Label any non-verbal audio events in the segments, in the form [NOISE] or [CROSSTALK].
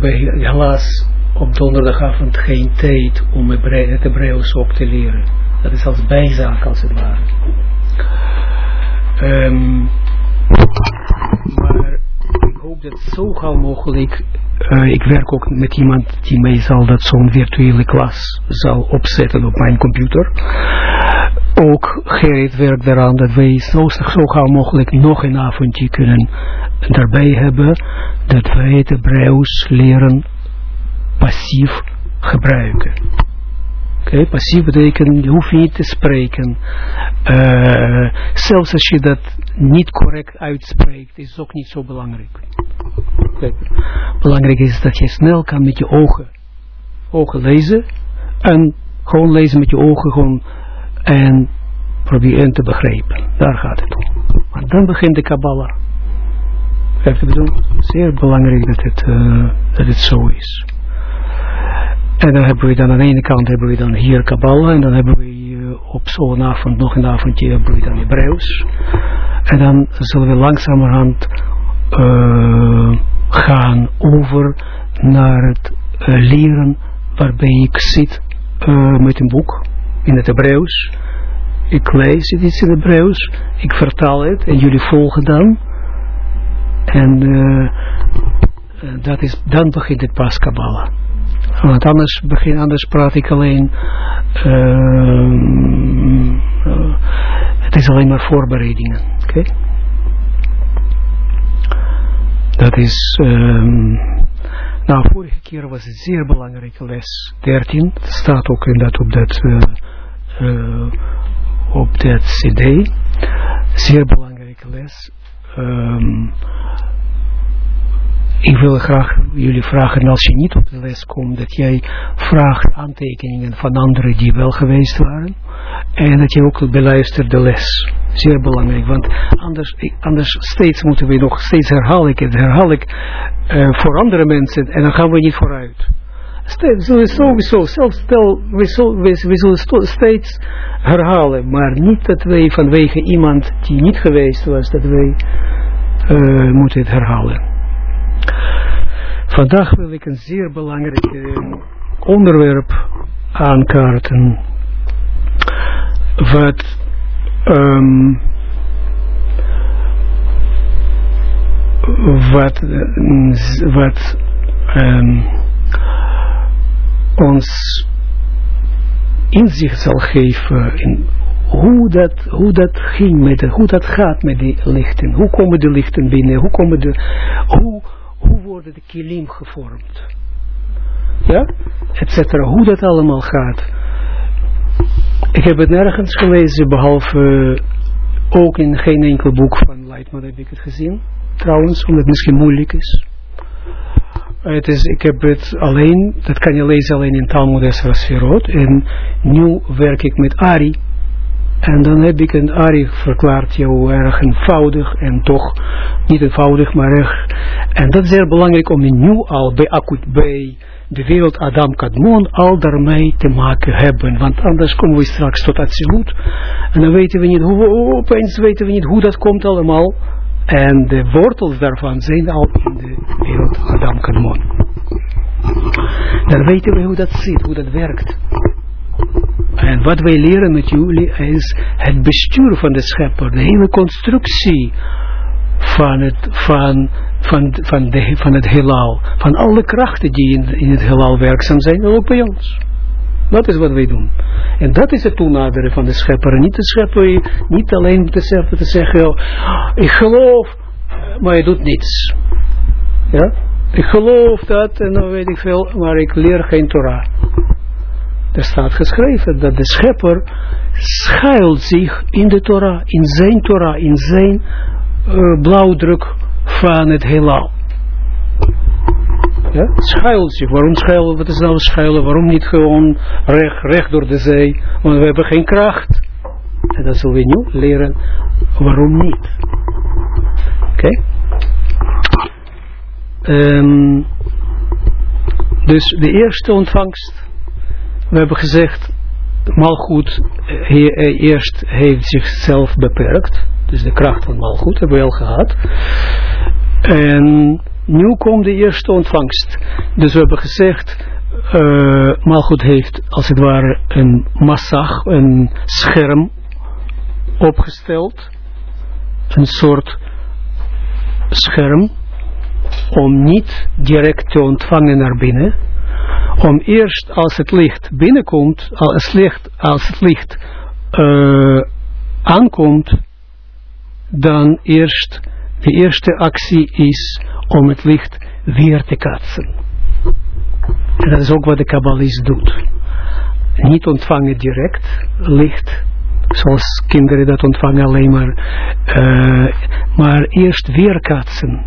hebben helaas op donderdagavond geen tijd om het Hebreeuws op te leren. Dat is als bijzaak als het ware. Um, maar ik hoop dat zo gauw mogelijk, uh, ik werk ook met iemand die mij zal dat zo'n virtuele klas zal opzetten op mijn computer. Ook Gerrit werkt eraan dat wij zo, zo gauw mogelijk nog een avondje kunnen daarbij hebben, dat wij het Hebreeuws leren passief gebruiken. Oké, passief betekent, je hoeft niet te spreken. Uh, zelfs als je dat niet correct uitspreekt, is het ook niet zo belangrijk. Belangrijk is dat je snel kan met je ogen, ogen lezen. En gewoon lezen met je ogen gewoon en proberen te begrijpen. Daar gaat het om. Maar dan begint de Kabbalah. Heeft het Zeer belangrijk dat het, uh, dat het zo is. En dan hebben we dan aan de ene kant hebben we dan hier Kabbalah en dan hebben we uh, op zo'n avond nog een avondje hebben we dan Hebreeuws. En dan zullen we langzamerhand uh, gaan over naar het leren waarbij ik zit met een boek in het Hebreeuws. Ik lees het iets in het Hebreeuws, ik vertaal het en jullie volgen dan. En dat is, dan begint het pas Kabbalah. Want anders, begin, anders praat ik alleen, uh, uh, het is alleen maar voorbereidingen. Oké? Dat is, um, nou vorige keer was het zeer belangrijke les 13, het staat ook in dat op dat, uh, op dat cd, zeer belangrijke les. Um, ik wil graag jullie vragen, als je niet op de les komt, dat jij vraagt aantekeningen van anderen die wel geweest waren. En dat je ook beluistert de les. Zeer belangrijk, want anders, anders steeds moeten we nog steeds herhaal ik herhaal ik uh, voor andere mensen en dan gaan we niet vooruit. Steeds, sowieso, zelfs stel, we, zullen, we zullen steeds herhalen, maar niet dat wij vanwege iemand die niet geweest was, dat wij uh, moeten het herhalen. Vandaag wil ik een zeer belangrijk onderwerp aankaarten. Wat um, wat, wat um, ons inzicht zal geven in hoe dat, hoe dat ging met de, hoe dat gaat met die lichten. Hoe komen de lichten binnen? Hoe komen de, hoe worden de kilim gevormd? Ja, etcetera. Hoe dat allemaal gaat. Ik heb het nergens gelezen, behalve ook in geen enkel boek van Leitman heb ik het gezien. Trouwens, omdat het misschien moeilijk is. Het is, ik heb het alleen, dat kan je lezen alleen in Talmud Esra Sferot. En nu werk ik met Ari. En dan heb ik een Ari verklaard jou erg eenvoudig en toch niet eenvoudig, maar erg. En dat is heel belangrijk om nu al bij akut de wereld Adam Kadmon al daarmee te maken hebben. Want anders komen we straks tot Atsilut. En dan weten we niet hoe, opeens weten we niet hoe dat komt allemaal. En de wortels daarvan zijn al in de wereld Adam Kadmon. Dan weten we hoe dat zit, hoe dat werkt. En wat wij leren met jullie is het bestuur van de schepper, de hele constructie van het, van, van, van, de, van het heelal, van alle krachten die in, in het heelal werkzaam zijn, ook bij ons. Dat is wat wij doen. En dat is het toenaderen van de schepper. Niet de schepper, niet alleen te zeggen, te zeggen oh, ik geloof, maar je doet niets. Ja? Ik geloof dat en dan weet ik veel, maar ik leer geen Torah. Er staat geschreven dat de schepper schuilt zich in de Torah, in zijn Torah, in zijn uh, blauwdruk van het heelal. Ja, schuilt zich. Waarom schuilen? Wat is nou schuilen? Waarom niet gewoon recht, recht door de zee? Want we hebben geen kracht. En dat zullen we nu leren. Waarom niet? Oké. Um, dus de eerste ontvangst we hebben gezegd, Malgoed he, he, eerst heeft zichzelf beperkt. Dus de kracht van Malgoed hebben we al gehad. En nu komt de eerste ontvangst. Dus we hebben gezegd, uh, Malchut heeft als het ware een massag, een scherm opgesteld. Een soort scherm om niet direct te ontvangen naar binnen. Om eerst als het licht binnenkomt, als het licht, als het licht uh, aankomt, dan eerst de eerste actie is om het licht weer te katsen. En dat is ook wat de kabbalist doet. Niet ontvangen direct licht, zoals kinderen dat ontvangen alleen maar, uh, maar eerst weerkaatsen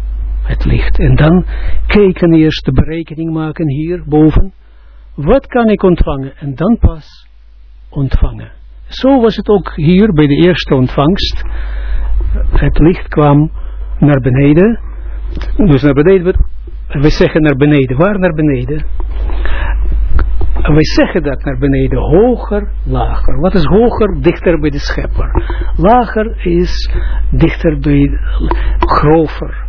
het licht. En dan kijken eerst de berekening maken hier boven. Wat kan ik ontvangen? En dan pas ontvangen. Zo was het ook hier bij de eerste ontvangst. Het licht kwam naar beneden. Dus naar beneden, we zeggen naar beneden. Waar naar beneden? We zeggen dat naar beneden, hoger, lager. Wat is hoger? Dichter bij de schepper. Lager is dichter bij, grover.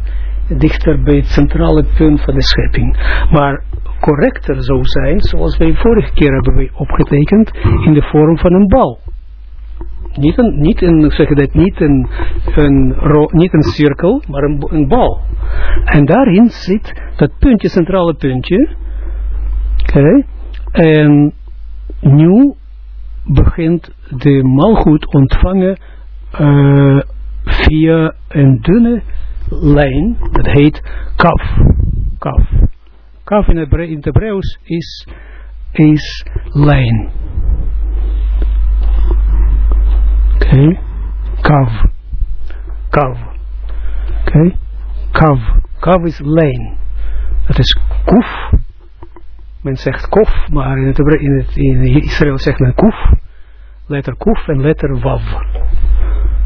Dichter bij het centrale punt van de schepping. Maar correcter zou zijn, zoals wij vorige keer hebben opgetekend, in de vorm van een bal. Niet een, niet een, zeg dat, niet een, een, niet een cirkel, maar een, een bal. En daarin zit dat puntje, centrale puntje. Oké. Okay. En nu begint de malgoed ontvangen uh, via een dunne lijn, dat heet kaf. Kaf. Kaf in, in het Hebreeuws is, is lijn. Oké. Kav. Kav. Oké. Okay. Kav is lijn. Dat is kuf. Men zegt kof, maar in, het, in, het, in Israël zegt men kuf. Letter kuf en letter wav.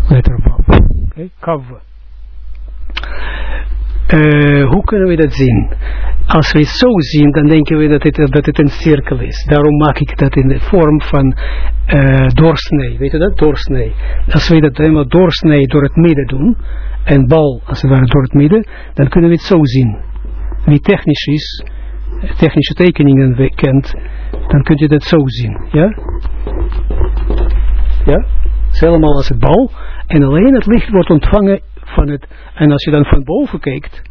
Letter wav. Oké. Okay. Uh, hoe kunnen we dat zien? Als we het zo zien, dan denken we dat het, dat het een cirkel is. Daarom maak ik dat in de vorm van uh, doorsnee. Weet je dat? Doorsnee. Als we dat helemaal doorsnee door het midden doen, en bal als het ware door het midden, dan kunnen we het zo zien. Wie technisch is, technische tekeningen kent, dan kun je dat zo zien. Ja? Ja? Het is helemaal als het bal. En alleen het licht wordt ontvangen van het, en als je dan van boven kijkt,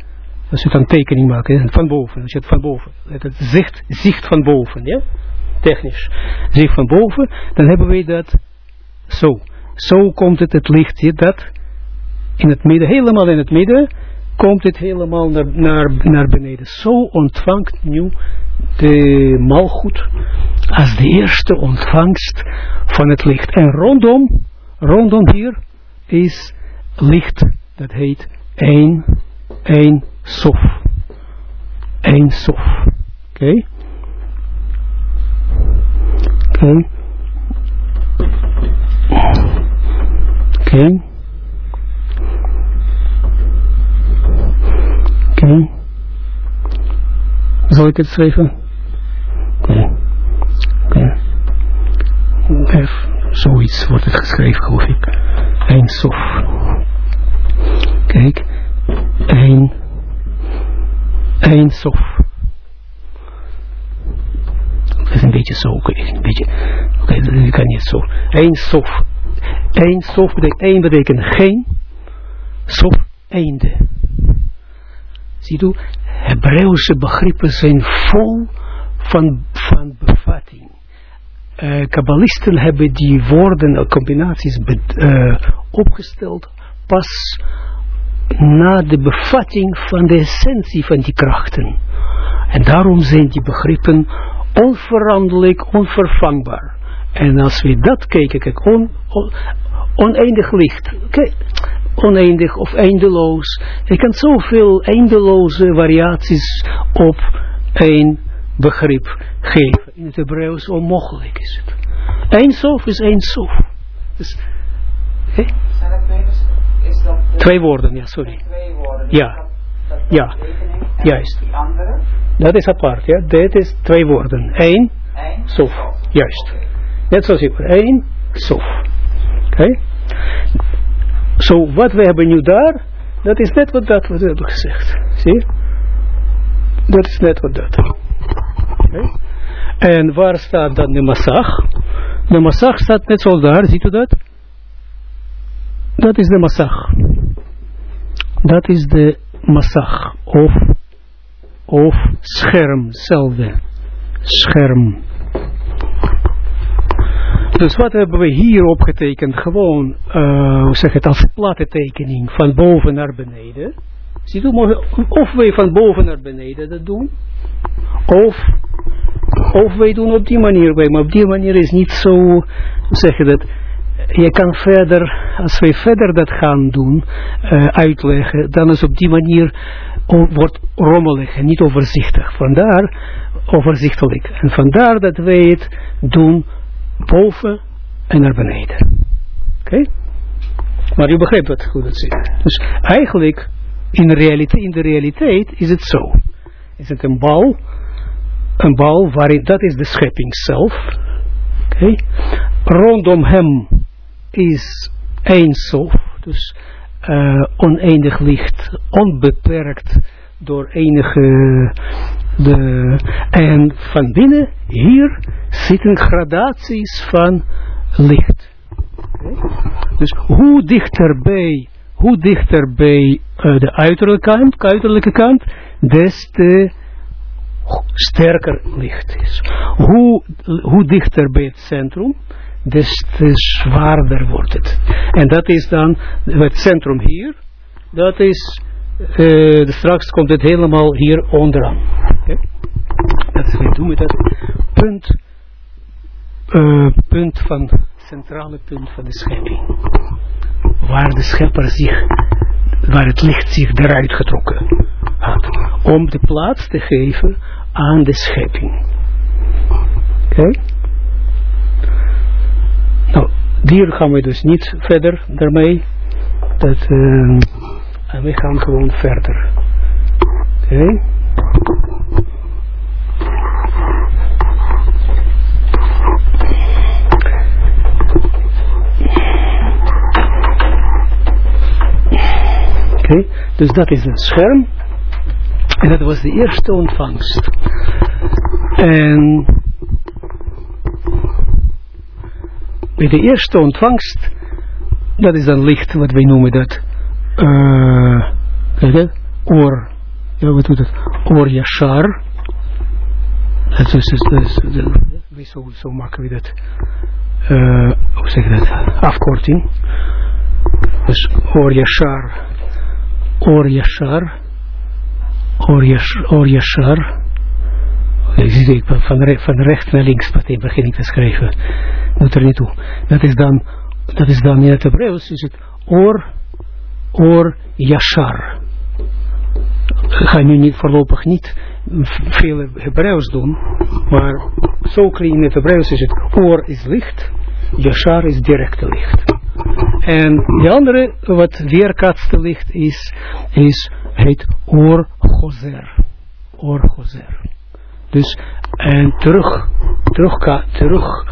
als je dan tekening maakt, van boven, als je het van boven, het zicht, zicht van boven, ja, technisch, zicht van boven, dan hebben we dat zo. Zo komt het, het licht, hier, dat, in het midden, helemaal in het midden, komt het helemaal naar, naar, naar beneden. Zo ontvangt nu de malgoed als de eerste ontvangst van het licht. En rondom, rondom hier is licht dat heet één, één sof. Eén sof. Oké. Oké. Oké. Oké. Zal ik het schrijven? Oké. Oké. Zoiets wordt het geschreven, geloof ik. Eén sof. Kijk, één, één sof. Dat is een beetje zo, een beetje, oké, okay, dat kan niet zo. Eén sof. Eén sof betekent, één betekent geen, sof, einde. Zie je, Hebreeuwse begrippen zijn vol van, van bevatting. Uh, Kabbalisten hebben die woorden, combinaties uh, opgesteld pas na de bevatting van de essentie van die krachten. En daarom zijn die begrippen onveranderlijk, onvervangbaar. En als we dat kijken, kijk, on, on, oneindig licht, kijk, oneindig of eindeloos. Je kan zoveel eindeloze variaties op één begrip geven. In het Hebreeuws onmogelijk is het. Eén is één sof. Dus? Twee woorden, ja, sorry. Ja. Ja. Juist. Dat is apart, ja. Dit is twee woorden. Eén, sof. Juist. Net zoals ik. Eén, sof. Oké. Zo, wat we hebben nu daar, dat is net wat dat we hebben gezegd. Zie Dat is net wat dat. Okay. En waar staat dan de massag? De massag staat net zoals daar, ziet u dat? Dat is de massag. Dat is de massag. Of, of scherm, zelfde. Scherm. Dus wat hebben we hier opgetekend? Gewoon, uh, hoe zeg het, als platte tekening van boven naar beneden. Ziet u, of wij van boven naar beneden dat doen, of, of wij doen op die manier, maar op die manier is niet zo, hoe zeg je dat, je kan verder, als wij verder dat gaan doen, uh, uitleggen, dan is op die manier wordt rommelig en niet overzichtig. Vandaar overzichtelijk. En vandaar dat wij het doen boven en naar beneden. Oké? Maar u begrijpt wat goed het zit. Dus eigenlijk, in de, realiteit, in de realiteit is het zo. Is het een bal, een bal waarin, dat is de schepping zelf. Oké? Rondom hem is sof, dus uh, oneindig licht, onbeperkt door enige de, en van binnen hier zitten gradaties van licht. Dus hoe dichterbij, hoe dichterbij uh, de uiterlijke kant, uiterlijke kant, des te sterker licht is. Hoe, hoe dichter bij het centrum, des te zwaarder wordt het. En dat is dan het centrum hier, dat is, uh, straks komt het helemaal hier onderaan. Okay? Dat is, we doen met dat punt, uh, punt van, centrale punt van de schepping. Waar de schepper zich, waar het licht zich eruit getrokken had. Om de plaats te geven aan de schepping. Oké? Okay? Hier gaan we dus niet verder daarmee. Dat, uh, en we gaan gewoon verder. Oké? Oké, dus dat is een scherm. En dat was de eerste ontvangst. En bij de eerste ontvangst, dat is dan licht, wat wij noemen dat, uh, kijk oor, ja wat doet het, oor yashar, dat is, dat is, dat is, zo, zo maken we dat, uh, hoe zeg je dat, afkorting, dus oor yashar, oor yashar, oor yashar, zie van, van rechts naar links meteen begin ik te schrijven doet er niet toe. Dat is dan, dat is dan in het Hebreeuws is het or, or yashar. Ik ga nu niet, voorlopig niet veel Hebreeuws doen, maar zo in het Hebreeuws is het or is licht, yashar is directe licht. En de andere, wat weerkaatste licht is, is, heet or gozer. Or gozer. Dus, en terug, terug, terug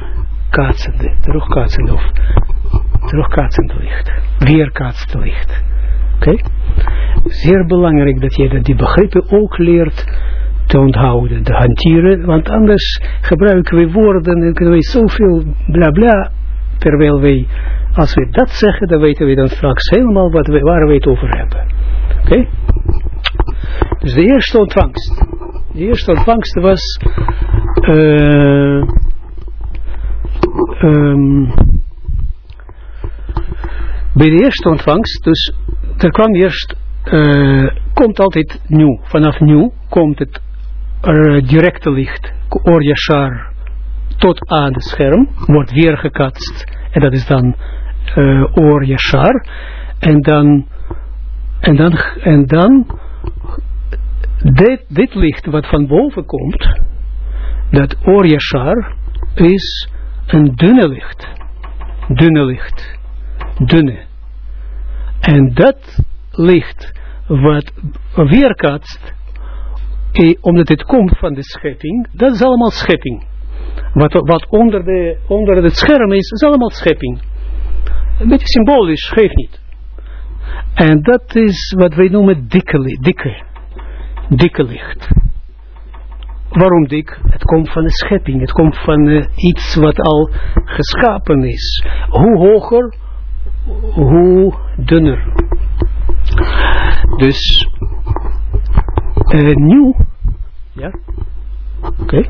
terugkaatsende, terugkaatsende of terugkaatsend licht, weerkaatst licht. Oké? Zeer belangrijk dat je die begrippen ook leert te onthouden, te hanteren, want anders gebruiken we woorden en kunnen we zoveel bla bla, terwijl wij, als we dat zeggen, dan weten we dan straks helemaal wat we, waar we het over hebben. Oké? Dus de eerste ontvangst. De eerste ontvangst was uh, um, bij de eerste ontvangst, dus er kwam eerst, uh, komt altijd nieuw, vanaf nieuw komt het uh, directe licht, or yashar, tot aan het scherm, wordt weer gekatst, en dat is dan uh, en dan, en dan, en dan, dit, dit licht wat van boven komt, dat or yashar, is een dunne licht. Dunne licht. Dunne. En dat licht wat weerkaatst, eh, omdat het komt van de schepping, dat is allemaal schepping. Wat, wat onder, de, onder het scherm is, is allemaal schepping. Een beetje symbolisch, geeft niet. En dat is wat wij noemen dikke, dikke, dikke licht. waarom dik? Het komt van de schepping, het komt van uh, iets wat al geschapen is. Hoe hoger, hoe dunner. Dus, uh, nieuw, ja, oké. Okay.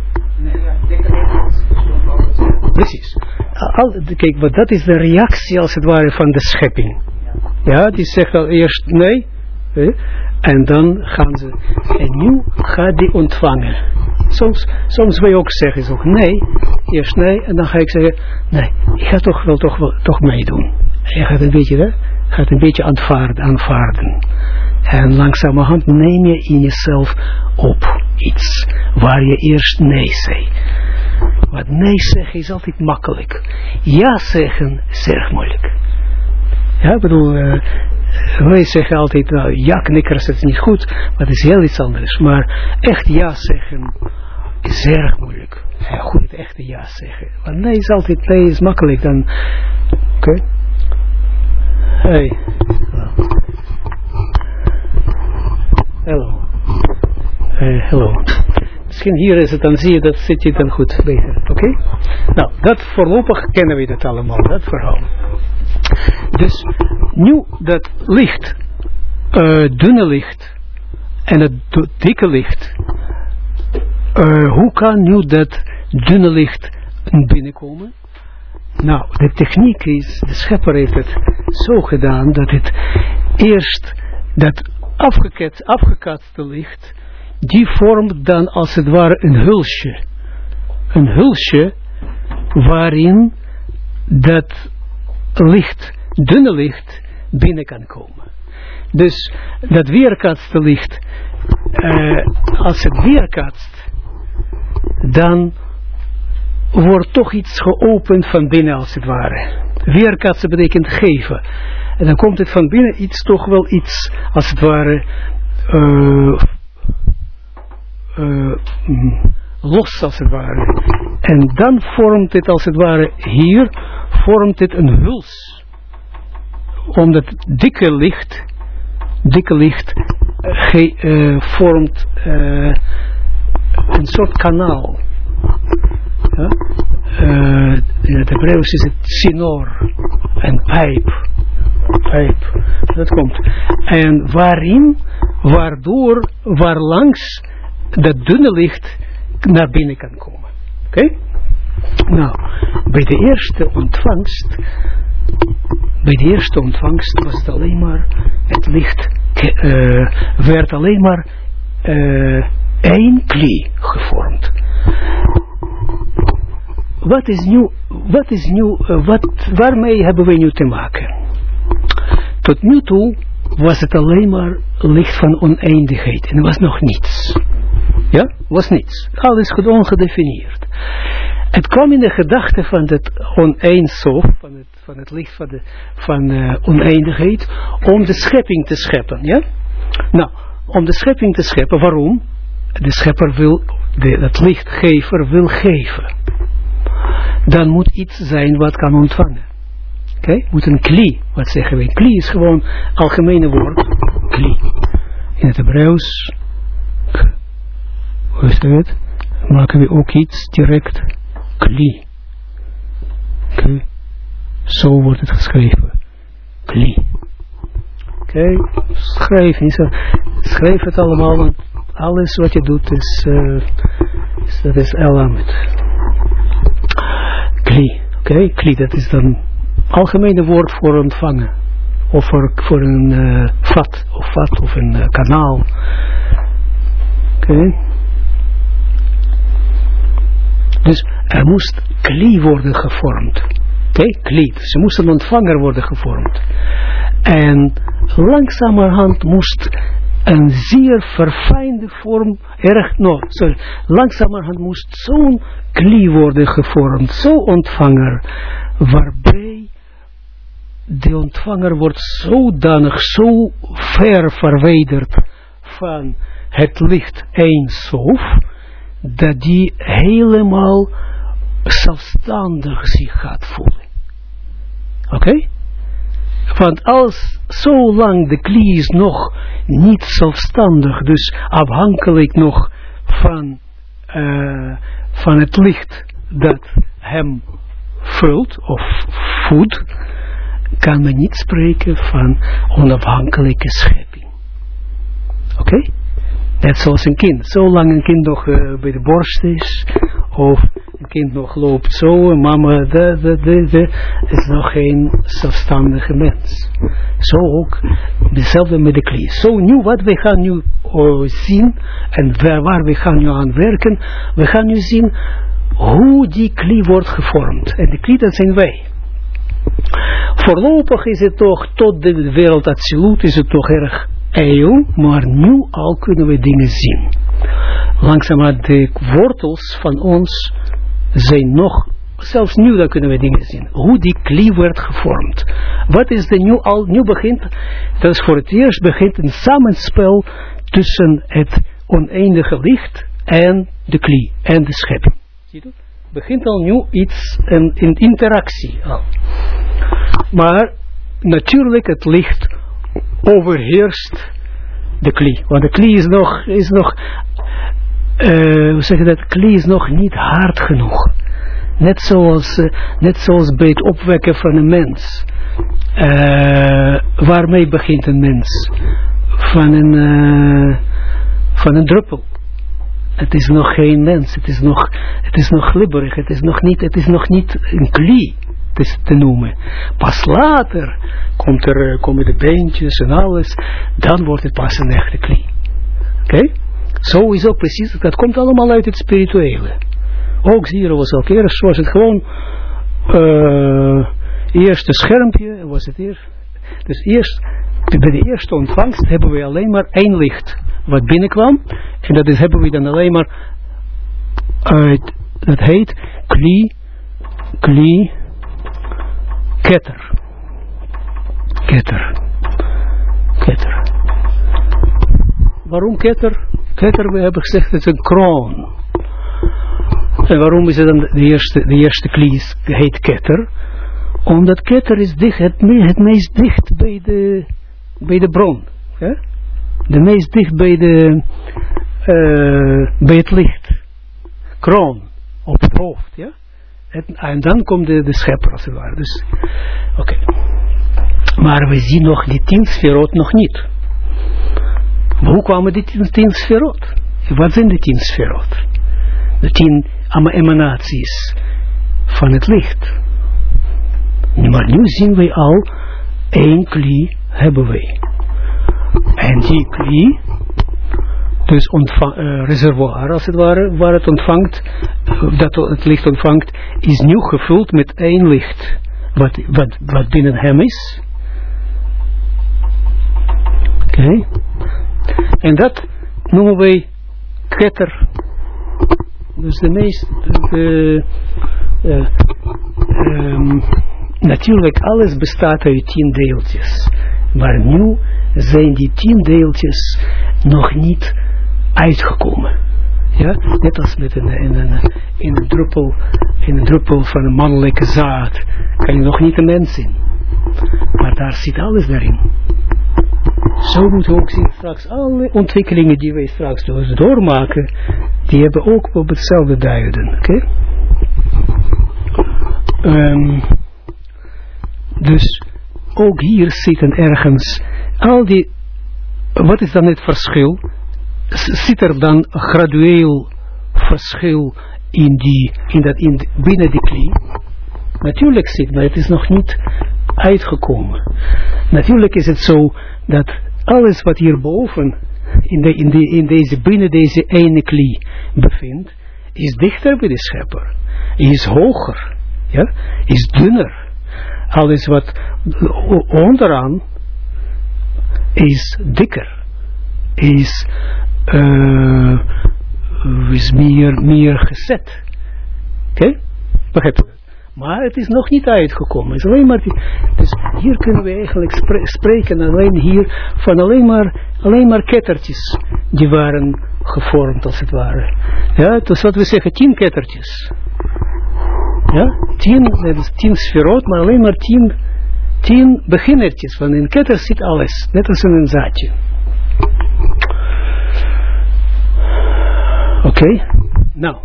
Precies. Al, kijk, wat dat is de reactie als het ware van de schepping. Ja, die zegt al eerst nee. En dan gaan ze, en nu gaat die ontvangen. Soms, soms wil je ook zeggen, ook nee, eerst nee, en dan ga ik zeggen, nee, ik ga toch wel toch, wel, toch meedoen. En je gaat een beetje, hè, gaat een beetje aanvaarden, aanvaarden. En langzamerhand neem je in jezelf op iets waar je eerst nee zei. Want nee zeggen is altijd makkelijk. Ja zeggen is erg moeilijk. Ja, ik bedoel, uh, wij zeggen altijd, nou, ja knikkers, het is niet goed, maar het is heel iets anders. Maar echt ja zeggen is erg moeilijk. Goed, het echte ja zeggen. Want nee is altijd, nee is makkelijk dan, oké. Hey. Hallo. Hey, hallo. Misschien hier is het, dan zie je dat zit je dan goed beter. Oké? Nou, dat voorlopig kennen we dat allemaal, dat verhaal. Dus nu dat licht, uh, dunne licht en het dikke licht, uh, hoe kan nu dat dunne licht binnenkomen? Nou, de techniek is, de schepper heeft het zo gedaan dat het eerst dat afgekatste licht, die vormt dan als het ware een hulsje. Een hulsje waarin dat licht, dunne licht, binnen kan komen. Dus dat weerkaatste licht, uh, als het weerkaatst, dan wordt toch iets geopend van binnen als het ware. Weerkaatsen betekent geven. En dan komt het van binnen iets toch wel iets, als het ware, uh, uh, los als het ware. En dan vormt het als het ware hier, vormt het een huls. Omdat dikke licht, dikke licht ge, uh, vormt uh, een soort kanaal. Ja? Uh, in het Hebreeuws is het sinor, een pijp. Pijp, dat komt. En waarin, waardoor, waar langs dat dunne licht naar binnen kan komen. Oké? Nou, bij de eerste ontvangst, bij de eerste ontvangst was het alleen maar, het licht uh, werd alleen maar uh, één klie gevormd. Wat is nu, wat is nu, uh, wat, waarmee hebben we nu te maken? Tot nu toe was het alleen maar licht van oneindigheid en was nog niets. Ja, was niets. Alles goed ongedefinieerd. Het kwam in de gedachte van het oneindshof, van het, van het licht van, de, uh, oneindigheid, om de schepping te scheppen. Ja? Nou, om de schepping te scheppen, waarom? De schepper wil, de, lichtgever wil geven. Dan moet iets zijn wat kan ontvangen. Oké, okay? moet een kli, wat zeggen we? Kli is gewoon algemene woord. Kli. In het Hebreeuws, hoe is het? Maken we ook iets direct kli. Kli. Zo wordt het geschreven. Kli. Oké, okay. schrijf, schrijf het allemaal, want alles wat je doet is, uh, is dat is elamet. Kli. Oké, okay. kli, dat is dan algemene woord voor ontvangen. Of voor, voor een uh, vat, of vat, of een uh, kanaal. Oké. Okay. Dus er moest kli worden gevormd. Oké, kli. Ze moest een ontvanger worden gevormd. En langzamerhand moest een zeer verfijnde vorm, erg, no, sorry, langzamerhand moest zo'n kli worden gevormd, zo'n ontvanger, waarbij de ontvanger wordt zodanig, zo ver verwijderd van het licht Eindsof, dat die helemaal zelfstandig zich gaat voelen. Oké? Want als zolang de klie is nog niet zelfstandig, dus afhankelijk nog van uh, van het licht dat hem vult of voedt, kan men niet spreken van onafhankelijke schepping. Oké? Net zoals een kind. Zolang een kind nog uh, bij de borst is, of een kind nog loopt zo, en mama, de, de, de, is nog geen zelfstandige mens. Zo ook, hetzelfde met de klie. Zo so, nu, wat we gaan nu uh, zien, en waar, waar we gaan nu aan werken, we gaan nu zien hoe die klie wordt gevormd. En de klie, dat zijn wij. Voorlopig is het toch, tot de wereld absoluut, is het toch erg eeuw, maar nu al kunnen we dingen zien. Langzamerhand de wortels van ons zijn nog, zelfs nu dan kunnen we dingen zien. Hoe die klie werd gevormd. Wat is de nu al, nu begint, dat is voor het eerst begint een samenspel tussen het oneindige licht en de klie en de schepping. Zie je Begint al nu iets, een, een interactie al. Maar natuurlijk het licht overheerst de klie. Want de klie is nog, is nog uh, hoe zeg je dat, klie is nog niet hard genoeg. Net zoals, uh, net zoals bij het opwekken van een mens. Uh, waarmee begint een mens? Van een, van een druppel. Het is nog geen mens, het is nog, het is nog glibberig, het is nog niet, het is nog niet een klie te, noemen. Pas later komt er, eh, komen de beentjes en alles, dan wordt het pas een echte klie. Oké? Zo is ook precies, dat komt allemaal uit het spirituele. Ook hier was ook eerst, was het gewoon, uh, eerst een schermpje, was het eerst. Dus eerst, bij de eerste ontvangst hebben we alleen maar één licht wat binnenkwam. En dat is, hebben we dan alleen maar uit, dat heet kli, kli, ketter. Ketter. Ketter. Waarom ketter? Ketter, we hebben gezegd, het is een kroon. En waarom is het dan de eerste, de eerste klies heet ketter? Omdat ketter is dicht, het, meest dicht bij de, bij de bron. Ja? De meest dicht bij, de, uh, bij het licht. Kroon. Op het hoofd. Ja? En, dan komt de, schepper als het ware. Dus, oké. Maar we zien nog die tien sferot nog niet. Hoe kwamen die tien, tien sferot? Wat zijn de tien sferot? De tien emanaties van het licht. Maar nu zien wij al, één klie hebben wij. En die klie dus ontvang, uh, reservoir als het ware, waar het ontvangt, dat het licht ontvangt, is nu gevuld met één licht, wat, wat, wat binnen hem is. Oké. En dat noemen wij ketter. Dus de meest, uh, um, natuurlijk alles bestaat uit tien deeltjes. Maar nu zijn die tien deeltjes nog niet uitgekomen. Ja, net als met een, druppel, een druppel van een mannelijke zaad kan je nog niet een mens zien. Maar daar zit alles daarin. Zo moeten we ook zien straks alle ontwikkelingen die wij straks doormaken, die hebben ook op hetzelfde duiden. Oké? Um, dus ook hier zitten ergens al die, wat is dan het verschil? Zit er dan gradueel verschil in die, in dat, in, binnen die klie? Natuurlijk zit, maar het is nog niet uitgekomen. Natuurlijk is het zo dat alles wat hierboven in, de, in, de, in deze, binnen deze ene klie bevindt, is dichter bij de schepper. Is hoger. Ja? Is dunner. Alles wat onderaan is dikker. Is uh, is meer, meer gezet. Oké? Okay? Maar het is nog niet uitgekomen. Het is alleen maar die, dus hier kunnen we eigenlijk spre spreken alleen hier van alleen maar, alleen maar kettertjes die waren gevormd als het ware. Ja, dus wat we zeggen, tien kettertjes. Ja, tien, dat is tien sferot, maar alleen maar tien, tien beginnertjes. Van in ketter zit alles, net als in een zaadje. Oké. Okay. Nou,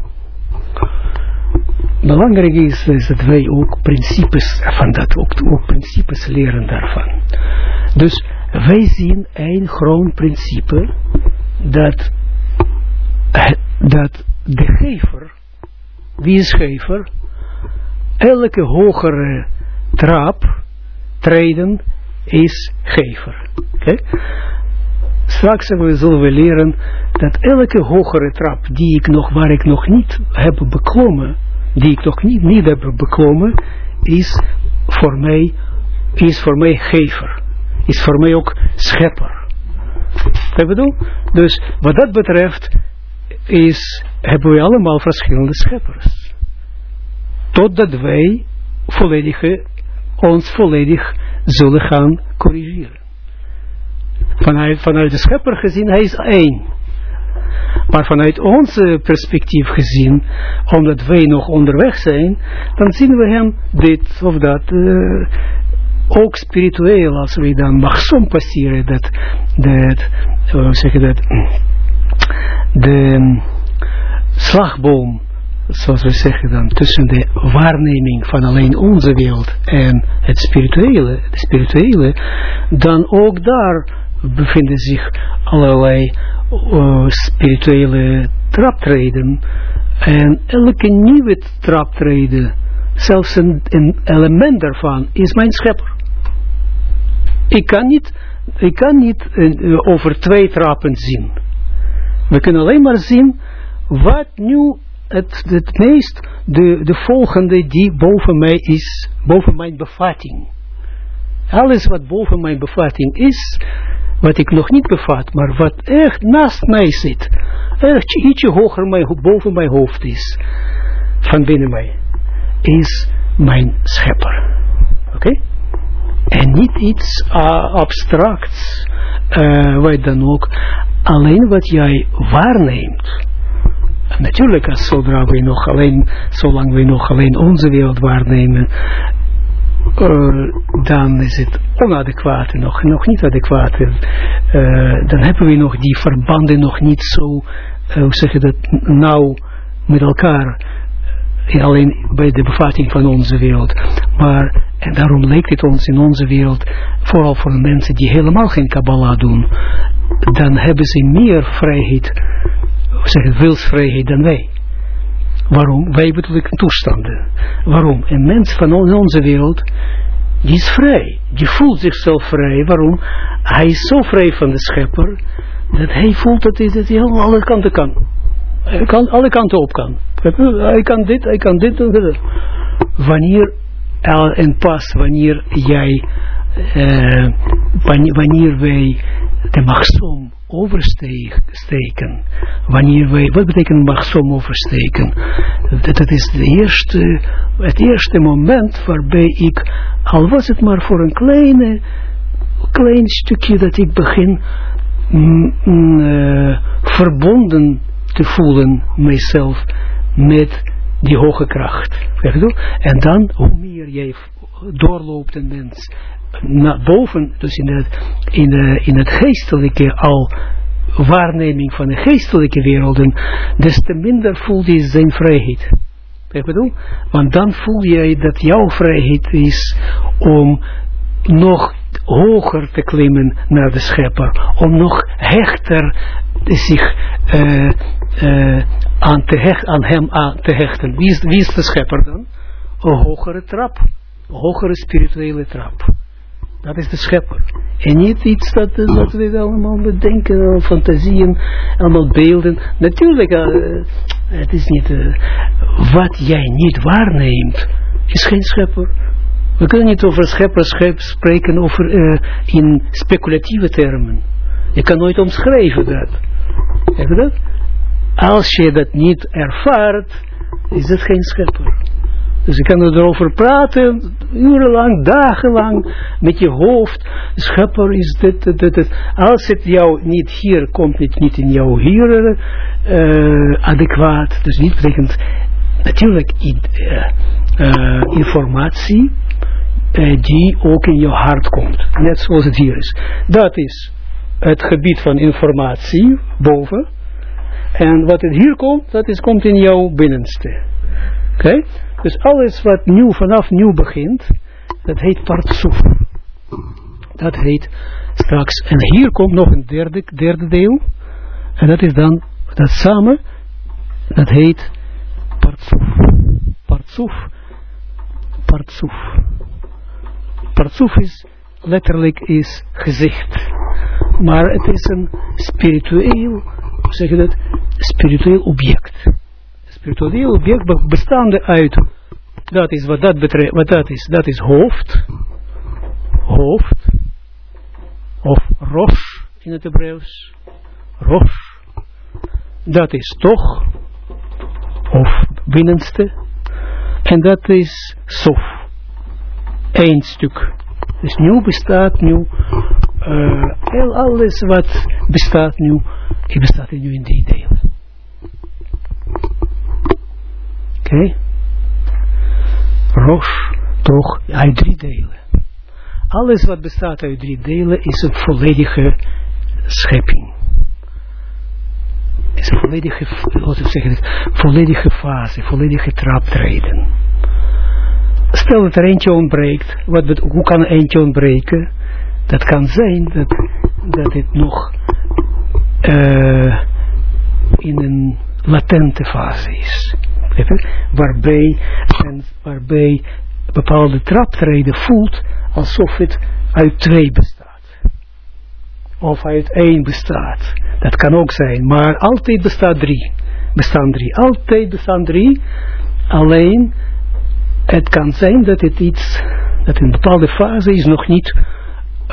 belangrijk is, is dat wij ook principes van dat, ook, ook principes leren daarvan. Dus wij zien een groot principe dat, dat de gever, wie is gever? Elke hogere trap, treden, is gever. Okay? Straks zullen we leren dat elke hogere trap die ik nog, waar ik nog niet heb beklommen, die ik nog niet, niet heb beklommen, is voor mij, is voor mij gever. Is voor mij ook schepper. Ik bedoel? Dus wat dat betreft is, hebben we allemaal verschillende scheppers. Totdat wij volledige, ons volledig zullen gaan corrigeren. Vanuit, vanuit de schepper gezien, hij is één. Maar vanuit onze perspectief gezien, omdat wij nog onderweg zijn, dan zien we hem dit of dat, uh, ook spiritueel, als we dan magsom passeren, dat, dat zeg dat, de slagboom, zoals we zeggen dan, tussen de waarneming van alleen onze wereld en het spirituele, het spirituele, dan ook daar bevinden zich allerlei uh, spirituele traptreden. En elke nieuwe traptreden, zelfs een, element daarvan, is mijn schepper. Ik kan niet, ik kan niet uh, over twee trappen zien. We kunnen alleen maar zien wat nu het, het meest, de, de volgende die boven mij is, boven mijn bevatting. Alles wat boven mijn bevatting is, wat ik nog niet bevat, maar wat echt naast mij zit, echt ietsje hoger mijn, boven mijn hoofd is, van binnen mij, is mijn schepper. Oké? En niet iets uh, abstracts, uh, wat dan ook, alleen wat jij waarneemt. Natuurlijk, als zodra we nog alleen, zolang we nog alleen onze wereld waarnemen, uh, dan is het onadequate nog, nog niet adequate. Uh, dan hebben we nog die verbanden nog niet zo, uh, hoe zeg dat, nauw met elkaar. alleen bij de bevatting van onze wereld. Maar, en daarom lijkt het ons in onze wereld, vooral voor mensen die helemaal geen Kabbalah doen, dan hebben ze meer vrijheid, hoe zeg wilsvrijheid dan wij. Waarom? Wij bedoelen toestanden. Waarom? Een mens van onze wereld, die is vrij. Die voelt zichzelf vrij. Waarom? Hij is zo vrij van de schepper, dat hij voelt dat hij, dat hij alle kanten kan. Hij kan alle kanten op kan. Hij kan dit, hij kan dit. Wanneer, en pas wanneer jij, uh, wanneer wij de machtsom oversteken. Wanneer wij, wat betekent magsom oversteken? Dat, dat is de eerste, het eerste moment waarbij ik, al was het maar voor een kleine, klein stukje dat ik begin mm, mm, uh, verbonden te voelen, mijzelf, met die hoge kracht. En dan, hoe meer jij doorloopt een mens naar boven, dus in het, in, de, in het geestelijke al waarneming van de geestelijke werelden, des te minder voelt hij zijn vrijheid. Ik bedoel, want dan voel jij dat jouw vrijheid is om nog hoger te klimmen naar de schepper, om nog hechter zich uh, uh, aan, te hecht, aan hem aan te hechten. Wie is, wie is de schepper dan? Een hogere trap, een hogere spirituele trap. Dat is de schepper. En niet iets dat, dat we allemaal bedenken, fantasieën, allemaal beelden. Natuurlijk, uh, het is niet, uh, wat jij niet waarneemt, is geen schepper. We kunnen niet over schepper, schep spreken over, in speculatieve termen. Je kan nooit omschrijven dat. Heb dat? Als je dat niet ervaart, is het geen schepper. Dus je kan erover praten, urenlang, dagenlang, met je hoofd. Schepper is dit, dit, dit. Als het jou niet hier komt, niet, in jouw hier uh, adequaat. Dus niet betekent, natuurlijk uh, uh, informatie die ook in jouw hart komt. Net zoals het hier is. Dat is het gebied van informatie, boven. En wat het hier komt, dat is, komt in jouw binnenste. Oké? Dus alles wat nieuw, vanaf nieuw begint, dat heet partsoef. Dat heet straks, en hier komt nog een derde, derde deel, en dat is dan, dat samen, dat heet partsoef. Partsoef, partsoef. Partsoef is, letterlijk is gezicht. Maar het is een spiritueel, hoe zeg je dat, spiritueel object. Spiritueel object bestaande uit, dat is wat dat betreft, wat dat is, dat is hoofd, hoofd, of rosh in het Hebreeuws, rosh, dat is toch, of binnenste, en dat is sof, één stuk. Dus nu bestaat nu, uh, alles wat bestaat nu, die bestaat nu in die. Oké? Okay. Toch, uit drie delen. Alles wat bestaat uit drie delen is een volledige schepping. Is een volledige, wat ik volledige fase, volledige traptreden. Stel dat er eentje ontbreekt, wat, hoe kan eentje ontbreken? Dat kan zijn dat, het nog uh, in een latente fase is. Waarbij, en waarbij bepaalde traptreden voelt alsof het uit twee bestaat. Of uit één bestaat. Dat kan ook zijn, maar altijd bestaat drie. Bestaan drie. Altijd bestaan drie. Alleen, het kan zijn dat het iets, dat in een bepaalde fase is nog niet,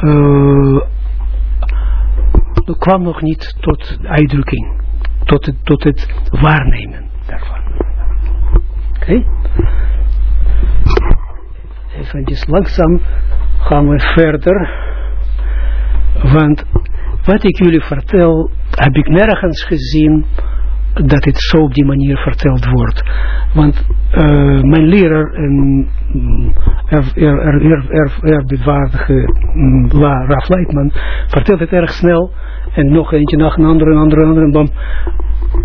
uh, kwam nog niet tot uitdrukking. Tot het, tot het waarnemen daarvan. Oké? Even langzaam gaan we verder. Want wat ik jullie vertel, heb ik nergens gezien dat het zo op die manier verteld wordt. Want uh, mijn leraar, en eerbiedwaardige La Raf Leitman, vertelt het erg snel. En nog eentje naar een andere, een andere, een andere. Bam.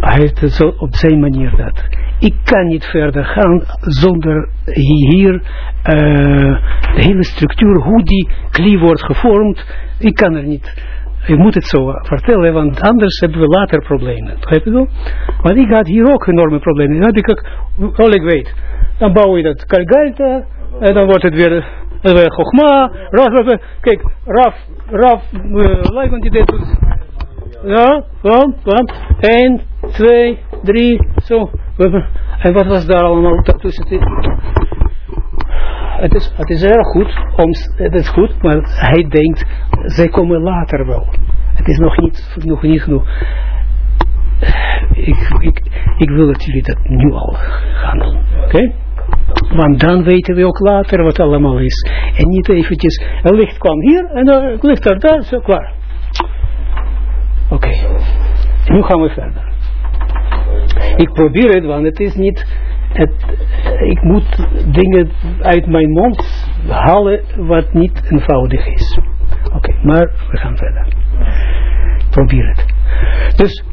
Hij heeft het zo op zijn manier dat. Ik kan niet verder gaan zonder hier uh, de hele structuur, hoe die klie wordt gevormd. Ik kan er niet ik moet het zo vertellen, want anders hebben we later problemen. Begrijp je wel? Want ik had hier ook enorme problemen. Dan heb ik ook, al ik weet. Dan bouw je dat Kalgalta, en dan wordt het weer, Chogma, Raf, kijk, Raf, Raf, uh, die doet. Ja, kom, kom. 1, 2, 3, zo. En wat was daar allemaal tussen? Het is, het is erg goed, om, het is goed, maar hij denkt, zij komen later wel. Het is nog niet, nog niet genoeg. Ik, ik, ik wil dat jullie dat nu al gaan doen. Oké? Want dan weten we ook later wat allemaal is. En niet eventjes, een licht kwam hier en dan er daar, zo klaar. Oké. Nu gaan we verder. Ik probeer het, want het is niet ik moet dingen uit mijn mond halen wat niet eenvoudig is. Oké, maar we gaan verder. Probeer het. Dus,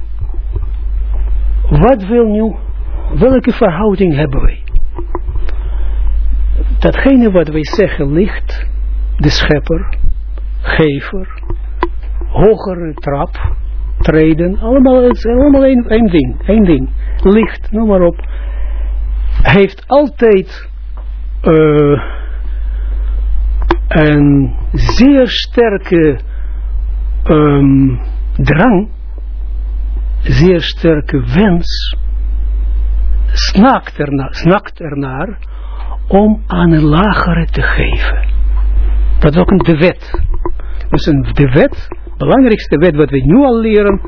wat wil nu, welke verhouding hebben wij? Datgene wat wij zeggen, licht, de schepper, gever, hogere trap, treden, allemaal, het is allemaal één ding, één ding. Licht, noem maar op heeft altijd uh, een zeer sterke um, drang, zeer sterke wens, snakt ernaar, snakt ernaar om aan een lagere te geven. Dat is ook een de wet. Dus een, de wet, belangrijkste wet wat we nu al leren,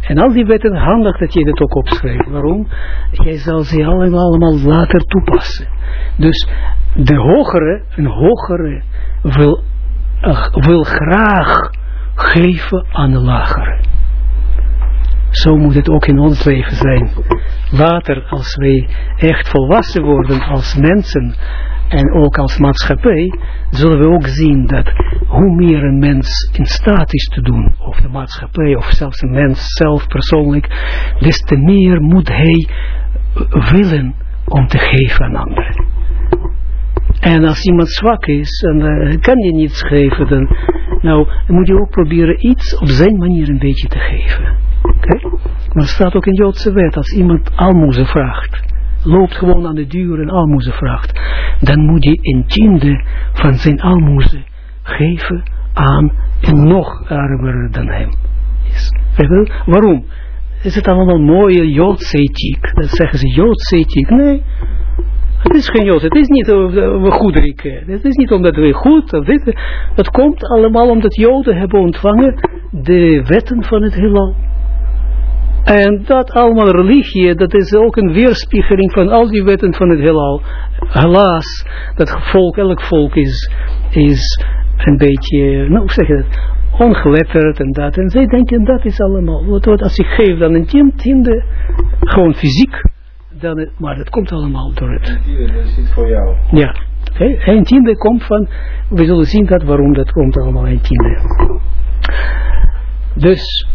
en al die wetten, handig dat je dat ook opschrijft. Waarom? Jij zal ze allemaal, allemaal later toepassen. Dus de hogere, een hogere, wil, uh, wil graag geven aan de lagere. Zo moet het ook in ons leven zijn. Later, als wij echt volwassen worden als mensen En ook als maatschappij zullen we ook zien dat hoe meer een mens in staat is te doen, of de maatschappij, of zelfs een mens zelf persoonlijk, des te meer moet hij willen om te geven aan anderen. En als iemand zwak is, en uh, kan je niets geven, dan, nou, moet je ook proberen iets op zijn manier een beetje te geven. Maar staat ook in Joodse wet, als iemand almoezen vraagt, loopt gewoon aan de deur en almoezen vraagt, dan moet je een tiende van zijn almoezen geven aan een nog armer dan hem. Is. Waarom? Is het allemaal mooie Joodse ethiek? Dat zeggen ze Joodse ethiek. Nee, het is geen Jood. Het is niet uh, we goed rieken. Het is niet omdat we goed dit. Het komt allemaal omdat Joden hebben ontvangen de wetten van het heelal. En dat allemaal religie, dat is ook een weerspiegeling van al die wetten van het heelal. Helaas, dat volk, elk volk is, is een beetje, nou hoe zeg je dat, ongeletterd en dat. En zij denken dat is allemaal, wat, wat als ik geef dan een tien, tiende, gewoon fysiek, dan, maar dat komt allemaal door het. Een tiende, is niet voor jou. Ja, okay. een tiende komt van, we zullen zien dat waarom dat komt allemaal een tiende. Dus,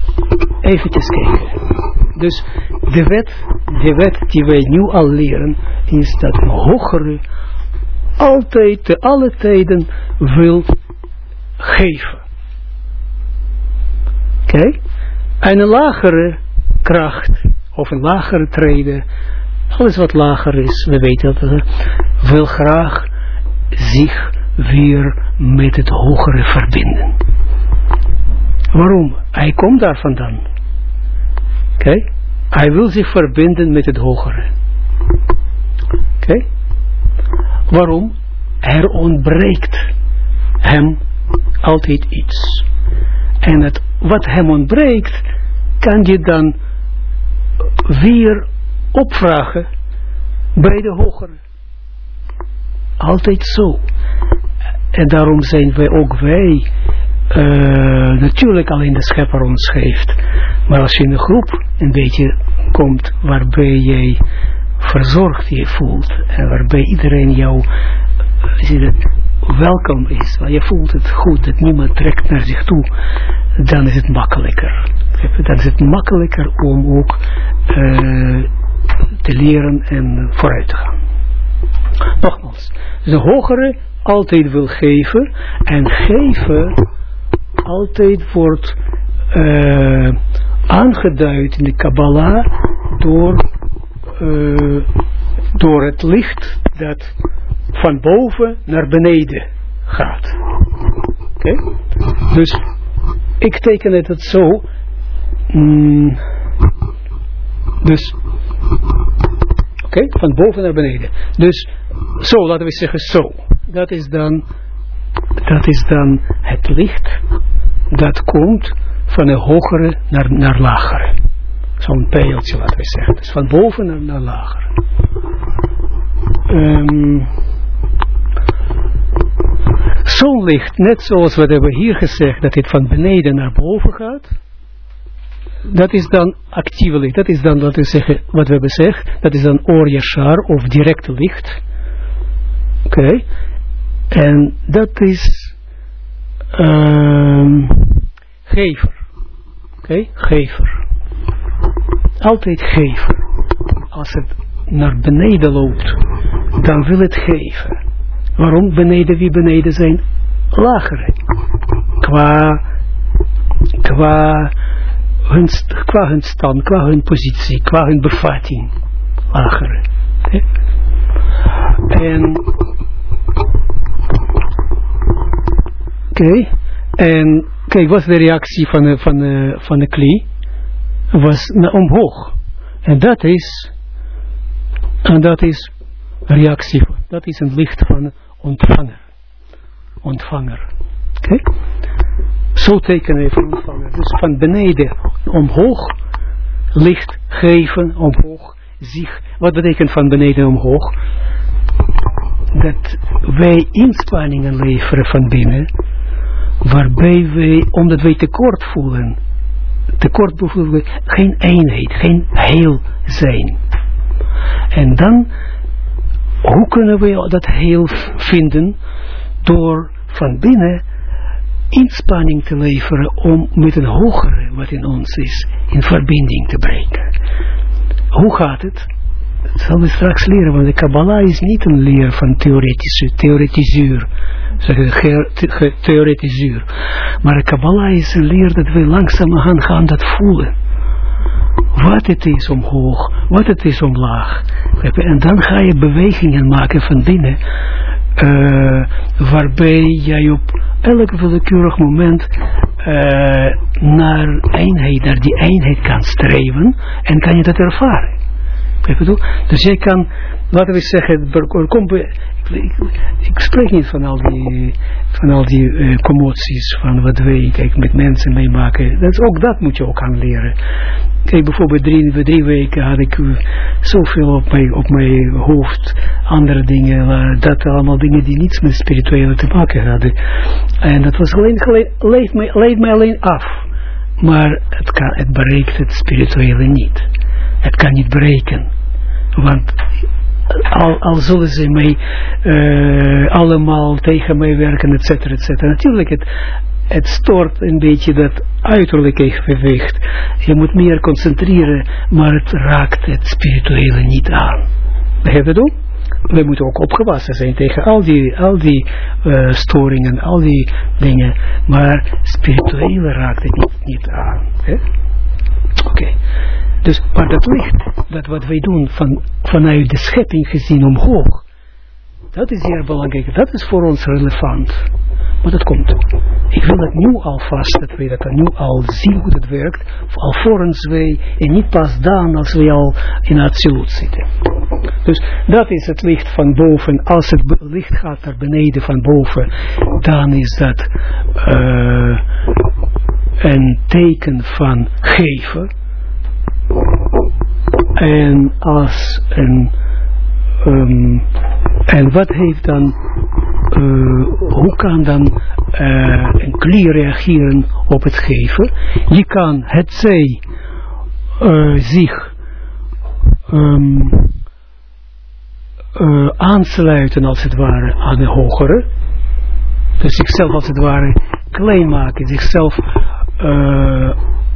eventjes kijken. Dus, de wet, de wet die wij nu al leren, is dat hogere altijd, te alle tijden wil geven. Oké? En een lagere kracht, of een lagere treden, alles wat lager is, we weten dat, wil graag zich weer met het hogere verbinden. Waarom? Hij komt daar vandaan. Oké? Hij wil zich verbinden met het hogere. Oké? Waarom? Er ontbreekt hem altijd iets. En het, wat hem ontbreekt, kan je dan weer opvragen bij de hogere. Altijd zo. En daarom zijn wij ook wij uh, natuurlijk alleen de schepper ons geeft. Maar als je in een groep een beetje komt waarbij jij verzorgd je voelt en waarbij iedereen jou uh, welkom is, waar je voelt het goed, dat niemand trekt naar zich toe, dan is het makkelijker. Dan is het makkelijker om ook uh, te leren en vooruit te gaan. Nogmaals, de hogere altijd wil geven en geven altijd wordt uh, aangeduid in de Kabbalah door, uh, door het licht dat van boven naar beneden gaat. Oké? Dus ik teken het zo. Mm, dus oké, van boven naar beneden. Dus zo, laten we zeggen zo. Dat is dan dat is dan het licht dat komt van een hogere naar, naar lagere. Zo'n pijltje, laten we zeggen. Dus van boven naar, naar lager. Um, Zo'n licht, net zoals we hebben hier gezegd, dat het van beneden naar boven gaat. Dat is dan actieve licht. Dat is dan wat we, zeggen, wat we hebben gezegd. Dat is dan oor of direct licht. Oké. En dat is um, gever. Oké, okay? gever. Altijd gever. Als het naar beneden loopt, dan wil het geven. Waarom? Beneden, wie beneden zijn? Lagere. Qua, qua, hun, qua hun stand, qua hun positie, qua hun bevatting. Lagere. Okay? En. Okay. En kijk, wat is de reactie van de, van de, van de klie? Was naar omhoog. En dat is, en dat is reactie. Dat is een licht van ontvanger. Ontvanger. Oké. Zo tekenen we van ontvanger. Dus van beneden omhoog, licht geven, omhoog, zich. Wat betekent van beneden omhoog? Dat wij inspanningen leveren van binnen waarbij wij, omdat wij tekort voelen, tekort voelen, geen eenheid, geen heel zijn. En dan hoe kunnen we dat heel vinden? Door van binnen inspanning te leveren om met een hogere wat in ons is, in verbinding te brengen. Hoe gaat het? Dat zal we straks leren, want de Kabbalah is niet een leer van theoretische, theoretisuur, theoretisuur. Maar de Kabbalah is een leer dat we langzamerhand gaan dat voelen. Wat het is omhoog, wat het is omlaag. En dan ga je bewegingen maken van binnen, uh, waarbij jij op elk willekeurig moment uh, naar eenheid, naar die eenheid kan streven en kan je dat ervaren. Dus jij kan, laten we zeggen, ik, ik, spreek niet van al die, van al die uh, commoties, van wat wij met mensen meemaken. Dat is, ook dat moet je ook aan leren. Kijk, bijvoorbeeld drie, drie weken had ik uh, zoveel op mijn, op mijn hoofd, andere dingen, dat allemaal dingen die niets met spirituele te maken hadden. En dat was alleen, mij, mij alleen af. Maar het, kan, het bereikt het spirituele niet. Het kan niet breken. Want al, al zullen ze mij uh, allemaal tegen mij werken, et cetera, et cetera. Natuurlijk, het, het stoort een beetje dat uiterlijke evenwicht. Je moet meer concentreren, maar het raakt het spirituele niet aan. Begrijp je dat? We moeten ook opgewassen zijn tegen al die, al die uh, storingen, al die dingen. Maar spirituele raakt het niet, niet aan. Oké. Dus, maar dat licht, dat wat wij doen van, vanuit de schepping gezien omhoog, dat is zeer belangrijk. Dat is voor ons relevant. Maar dat komt. Ik wil dat nu alvast, dat wij dat nu al zien hoe dat werkt, alvorens wij, en niet pas dan als wij al in absoluut zitten. Dus dat is het licht van boven. Als het licht gaat naar beneden van boven, dan is dat uh, een teken van geven en als een, um, en wat heeft dan, uh, hoe kan dan uh, een klier reageren op het geven? Je kan het zij uh, zich um, aansluiten als het ware aan een hogere, dus zichzelf als het ware klein maken, zichzelf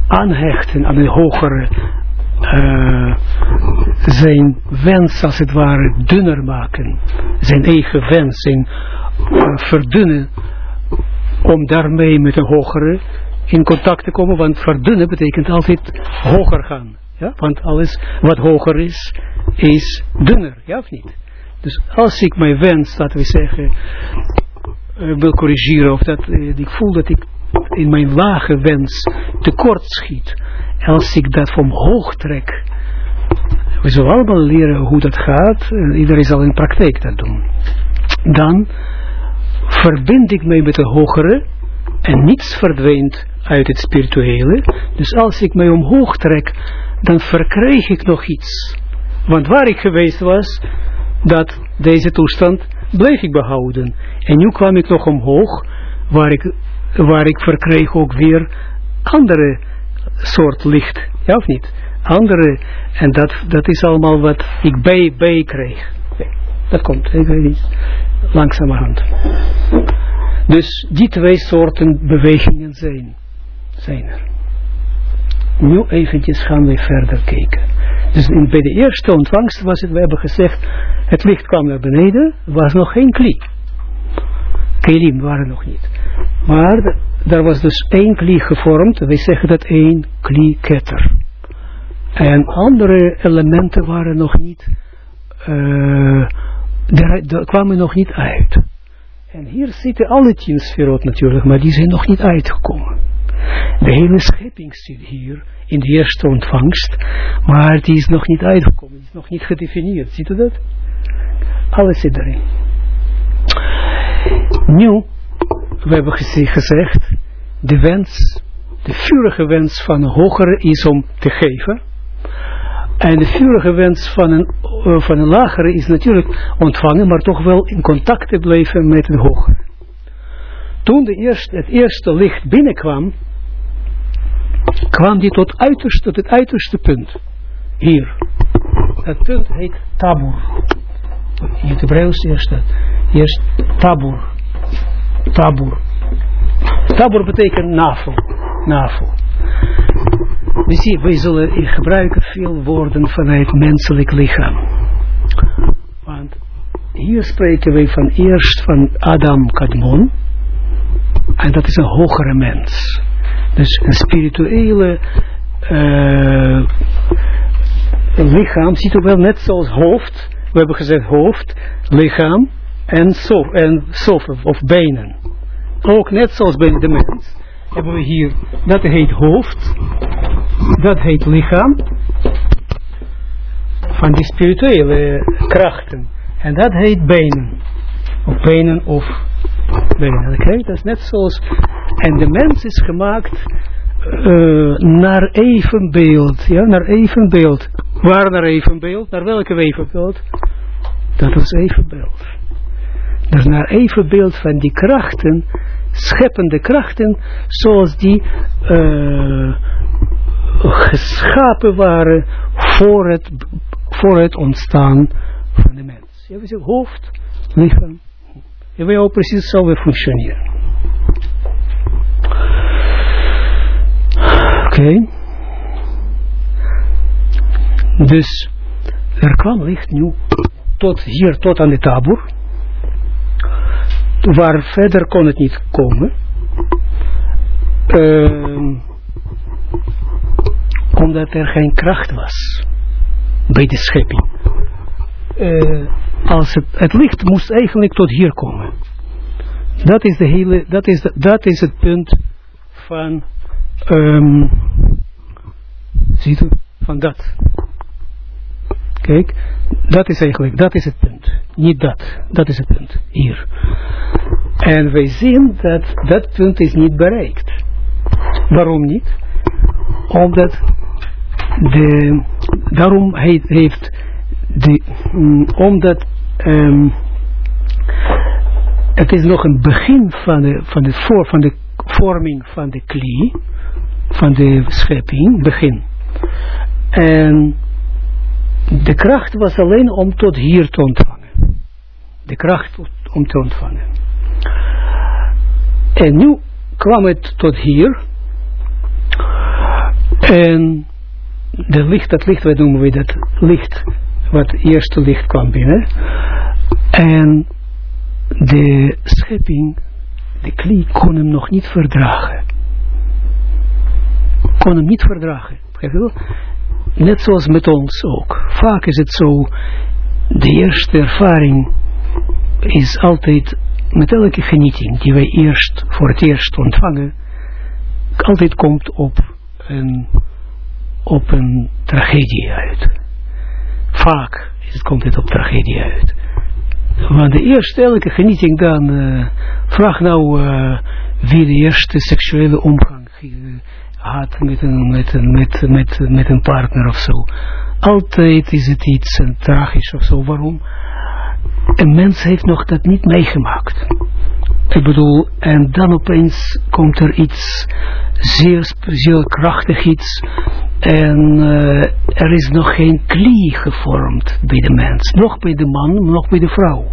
aanhechten aan een hogere uh, zijn wens als het ware dunner maken. Zijn eigen wens, zijn uh, verdunnen om daarmee met een hogere in contact te komen, want verdunnen betekent altijd hoger gaan. Ja? Want alles wat hoger is, is dunner, ja of niet? Dus als ik mijn wens, laten we zeggen, uh, wil corrigeren, of dat ik voel dat ik in mijn lage wens tekort schiet, als ik dat van hoog trek, we zullen allemaal leren hoe dat gaat, iedereen zal in praktijk dat doen, dan verbind ik mij met de hogere en niets verdwijnt uit het spirituele. Dus als ik mij omhoog trek, dan verkrijg ik nog iets. Want waar ik geweest was, dat deze toestand bleef ik behouden. En nu kwam ik nog omhoog, waar ik, waar ik verkreeg ook weer andere soort licht, ja of niet? Andere, en dat, dat is allemaal wat ik bij, bij kreeg. Dat komt, ik weet niet, langzamerhand. Dus die twee soorten bewegingen zijn, zijn er. Nu eventjes gaan we verder kijken. Dus in, bij de eerste ontvangst was het, we hebben gezegd, het licht kwam naar beneden, was nog geen kli. Kelim waren nog niet. Maar daar was dus één kli gevormd, wij zeggen dat één kli ketter. En andere elementen waren nog niet, uh, daar, kwamen nog niet uit. En hier zitten alle tien sferot natuurlijk, maar die zijn nog niet uitgekomen. De hele schepping zit hier in de eerste ontvangst, maar die is nog niet uitgekomen, die is nog niet gedefinieerd. Ziet u dat? Alles zit erin. Nu, we hebben gezegd, de wens, de vurige wens van een hogere is om te geven. En de vurige wens van een, uh, van een lagere is natuurlijk ontvangen, maar toch wel in contact te blijven met een hogere. Toen de eerste, het eerste licht binnenkwam, kwam die tot, uiterste, tot het uiterste punt. Hier. Dat punt heet tabur. in het Hebreeuws eerst, eerst tabur. Tabur. Tabur betekent navel. Navel. We zien, wij zullen gebruiken veel woorden vanuit menselijk lichaam. Want hier spreken wij van eerst van Adam Kadmon. En dat is een hogere mens. Dus een spirituele uh, lichaam ziet ook wel net zoals hoofd. We hebben gezegd hoofd, lichaam en sof, en sof of benen. Ook net zoals bij de mens hebben we hier, dat heet hoofd, dat heet lichaam, van die spirituele krachten. En dat heet benen. Of benen of benen. Dat is net zoals, en de mens is gemaakt uh, naar evenbeeld, ja, naar evenbeeld. Waar naar evenbeeld? Naar welke evenbeeld? Dat is evenbeeld. Dus naar evenbeeld van die krachten, scheppende krachten, zoals die uh, geschapen waren voor het, voor het ontstaan van de mens. Je hebt hoofd, lichaam. Je weet ook precies zo weer functioneren. Oké. Dus er kwam licht nu tot hier, tot aan de tabur. Waar verder kon het niet komen. Uh, omdat er geen kracht was bij de schepping. Uh, als het, het licht moest eigenlijk tot hier komen. Dat is, de hele, dat is, de, dat is het punt van, um, ziet u, van dat. Kijk, dat is eigenlijk, dat is het punt. Niet dat, dat is het punt, hier. En wij zien dat dat punt is niet bereikt. Waarom niet? Omdat de, daarom heeft, de, um, omdat um, het is nog een begin van de, van, de voor, van de vorming van de klie, van de schepping, begin. En de kracht was alleen om tot hier te ontvangen. De kracht om te ontvangen. En nu kwam het tot hier. En de licht, dat licht, wat noemen we dat licht, wat eerste licht kwam binnen. En de schepping, de klie, kon hem nog niet verdragen. Kon hem niet verdragen. Net zoals met ons ook. Vaak is het zo, de eerste ervaring is altijd met elke genieting die wij eerst voor het eerst ontvangen, altijd komt op een, op een tragedie uit. Vaak is het, komt het op tragedie uit. Want de eerste elke genieting dan, uh, vraag nou uh, wie de eerste seksuele omgang had met een, met, een, met, met, met een partner of zo. Altijd is het iets uh, tragisch of zo. Waarom? Een mens heeft nog dat niet meegemaakt. Ik bedoel, en dan opeens komt er iets zeer, zeer krachtig iets. En uh, er is nog geen klie gevormd bij de mens. Nog bij de man, nog bij de vrouw.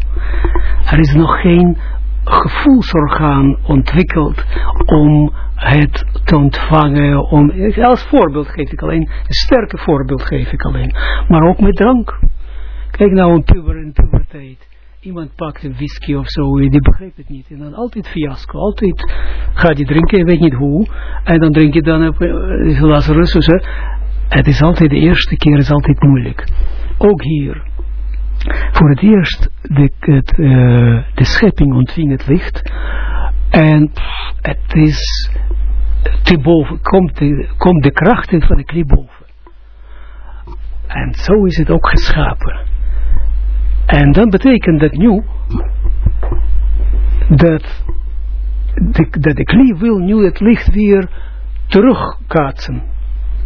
Er is nog geen gevoelsorgaan ontwikkeld om het te ontvangen. Om, als voorbeeld geef ik alleen, een sterke voorbeeld geef ik alleen. Maar ook met drank. Kijk nou een puber in puberteit. Iemand pakt een whisky of zo, die begrijpt het niet. En dan altijd fiasco, altijd gaat hij drinken, weet niet hoe. En dan drink je dan uh, Lazarus. Dus, het is altijd, de eerste keer is altijd moeilijk. Ook hier. Voor het eerst, het, uh, de schepping ontving het licht. En het is, komt, de, komt de krachten van de knie boven. En zo is het ook geschapen. En dat betekent dat nu, dat de, dat de knie wil nu het licht weer terugkaatsen.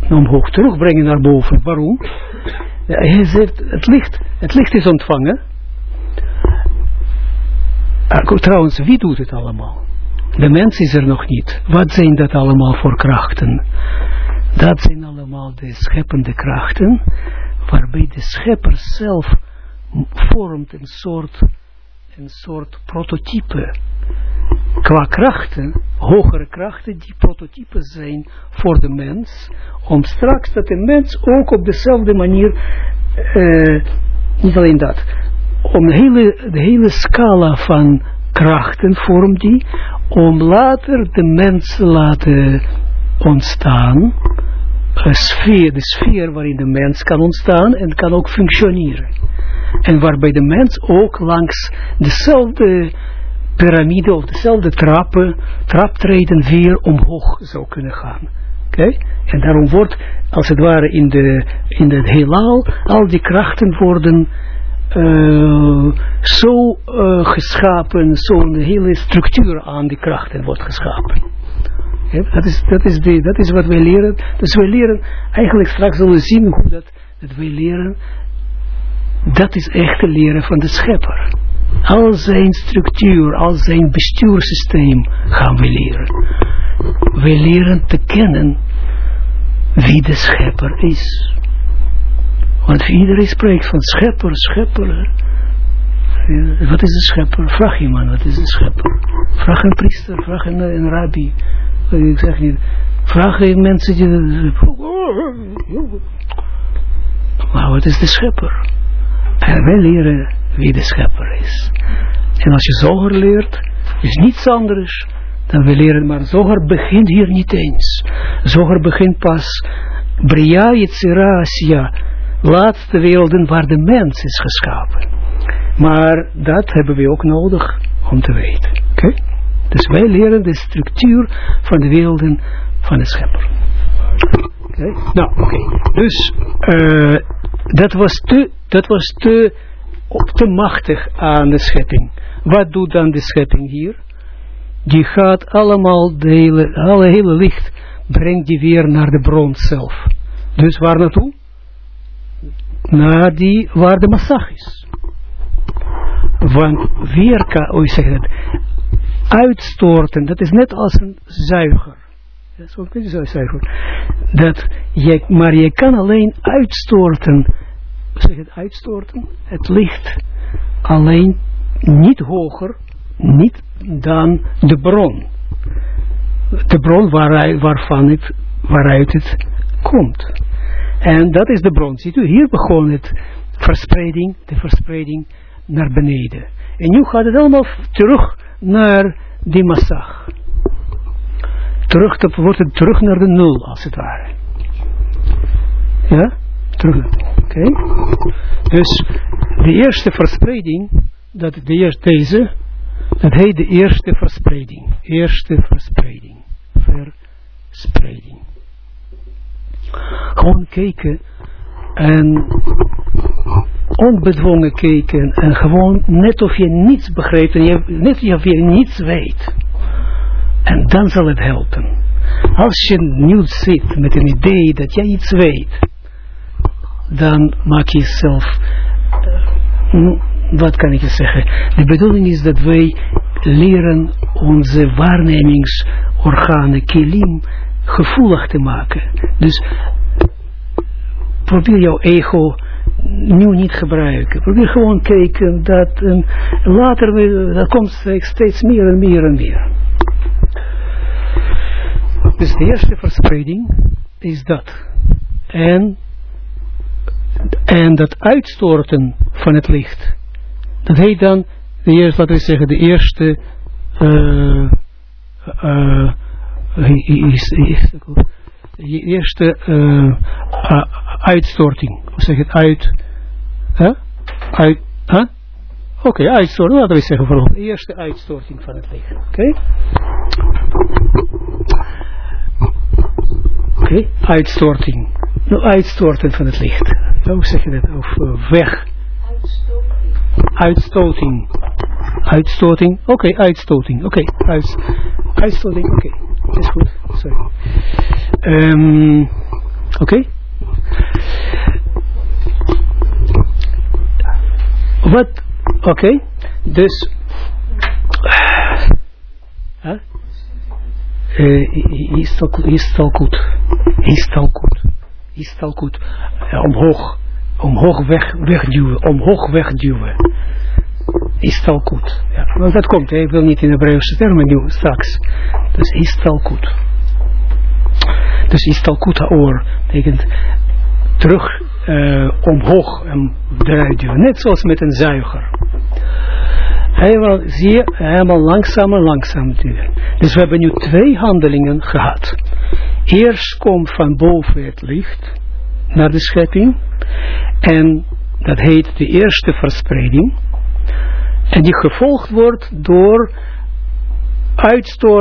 Omhoog, terugbrengen naar boven. Waarom? Hij zegt, het licht, het licht is ontvangen. Ah, trouwens, wie doet het allemaal? De mens is er nog niet. Wat zijn dat allemaal voor krachten? Dat zijn allemaal de scheppende krachten, waarbij de schepper zelf vormt een soort, een soort prototype qua krachten, hogere krachten, die prototypen zijn voor de mens, om straks dat de mens ook op dezelfde manier, uh, niet alleen dat, om de hele, de hele scala van krachten vormt die, om later de mens te laten ontstaan, een sfeer, de sfeer waarin de mens kan ontstaan en kan ook functioneren. En waarbij de mens ook langs dezelfde piramide of dezelfde trappen, traptreden weer omhoog zou kunnen gaan. Oké? En daarom wordt, als het ware in, de, in het heelal, al die krachten worden uh, zo uh, geschapen, zo'n hele structuur aan die krachten wordt geschapen. dat, is, dat, is de, dat is wat wij leren. Dus wij leren, eigenlijk straks zullen we zien hoe dat, dat wij leren, dat is echt het leren van de schepper. Al zijn structuur, al zijn bestuursysteem gaan we leren. We leren te kennen wie de schepper is. Want iedereen spreekt van schepper, schepper. Wat is de schepper? Vraag iemand, wat is de schepper? Vraag een priester, vraag een, een rabbi. Ik zeg niet. Vraag een mensen die... Maar wat is de schepper? En wij leren wie de schepper is. En als je zoger leert, is niets anders dan we leren, maar zoger begint hier niet eens. Zoger begint pas Bria Yitzira Asya, laatste werelden waar de mens is geschapen. Maar dat hebben we ook nodig om te weten. Oké? Dus wij leren de structuur van de werelden van de schepper. Oké? Nou, oké. Dus uh, dat was te, dat was te te machtig aan de schepping. Wat doet dan de schepping hier? Die gaat allemaal, de hele, alle hele licht, brengt die weer naar de bron zelf. Dus waar naartoe? Naar die, waar de massag is. Want weer kan, hoe zeg het, uitstorten, dat is net als een zuiger. Zo kun je zo zuiger. Dat je, maar je kan alleen uitstorten zeg het, uitstorten, het licht alleen niet hoger, niet dan de bron. De bron waarvan het, waaruit het komt. En dat is de bron. Ziet u, hier begon het verspreiding, de verspreiding naar beneden. En nu gaat het allemaal terug naar die massag. Terug, dat wordt het terug naar de nul, als het ware. Ja? Terug. Oké. Dus de eerste verspreiding, dat de eerste, deze, dat heet de eerste verspreiding. Eerste verspreiding. Verspreiding. Gewoon kijken en onbedwongen kijken en gewoon net of je niets begrijpt en je, net of je niets weet. En dan zal het helpen. Als je nu zit met een idee dat jij iets weet, dan maak je zelf, uh, wat kan ik je zeggen, de bedoeling is dat wij leren onze waarnemingsorganen, kilim, gevoelig te maken. Dus probeer jouw ego nu niet gebruiken. Probeer gewoon kijken dat um, later, dat komt steeds meer en meer en meer. Dus de eerste verspreiding is dat. En en dat uitstorten van het licht, dat heet dan, de eerste, laten we zeggen, de eerste uh, uh, eerste uh, uitstorting. Hoe zeg je het? Uit, huh? uit, huh? Oké, okay, uitstorting, laten we zeggen vooral. De eerste uitstorting van het licht. Oké? Oké, uitstorting. Nou, uitstorten van het licht. Hoe zeg je dat? Of uh, weg. Uitstoting. Uitstoting. Uitstoting. Oké, okay, uitstoting. Oké, uit, uitstoting. Oké. Is goed. Sorry. Um, Oké. Wat? Oké. Okay. Dus. Huh? Uh, is het al goed? Is al goed? Is al goed? omhoog, omhoog weg, wegduwen, omhoog wegduwen. Is goed. Ja, want dat komt, ik wil niet in Hebreeuwse termen nu straks. Dus is goed. Dus is goed oor betekent terug uh, omhoog en eruit duwen. Net zoals met een zuiger. Helemaal, zie je, helemaal langzamer, langzaam duwen. Dus we hebben nu twee handelingen gehad. Eerst komt van boven het licht naar de schepping. En dat heet de eerste verspreiding. En die gevolgd wordt door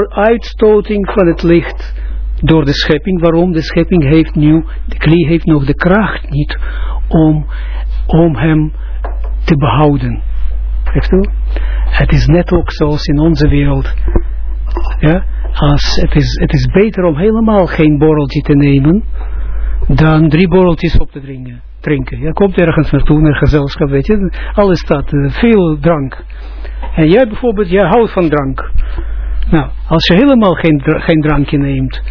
uitstoting van het licht door de schepping. Waarom? De schepping heeft nu, de klie heeft nog de kracht niet om, om hem te behouden. Het is net ook zoals in onze wereld. Ja, als het, is, het is beter om helemaal geen borreltje te nemen dan drie borreltjes op te drinken. drinken. Je komt ergens naartoe, naar gezelschap, weet je. Alles staat, uh, veel drank. En jij bijvoorbeeld, jij houdt van drank. Nou, als je helemaal geen, geen drankje neemt,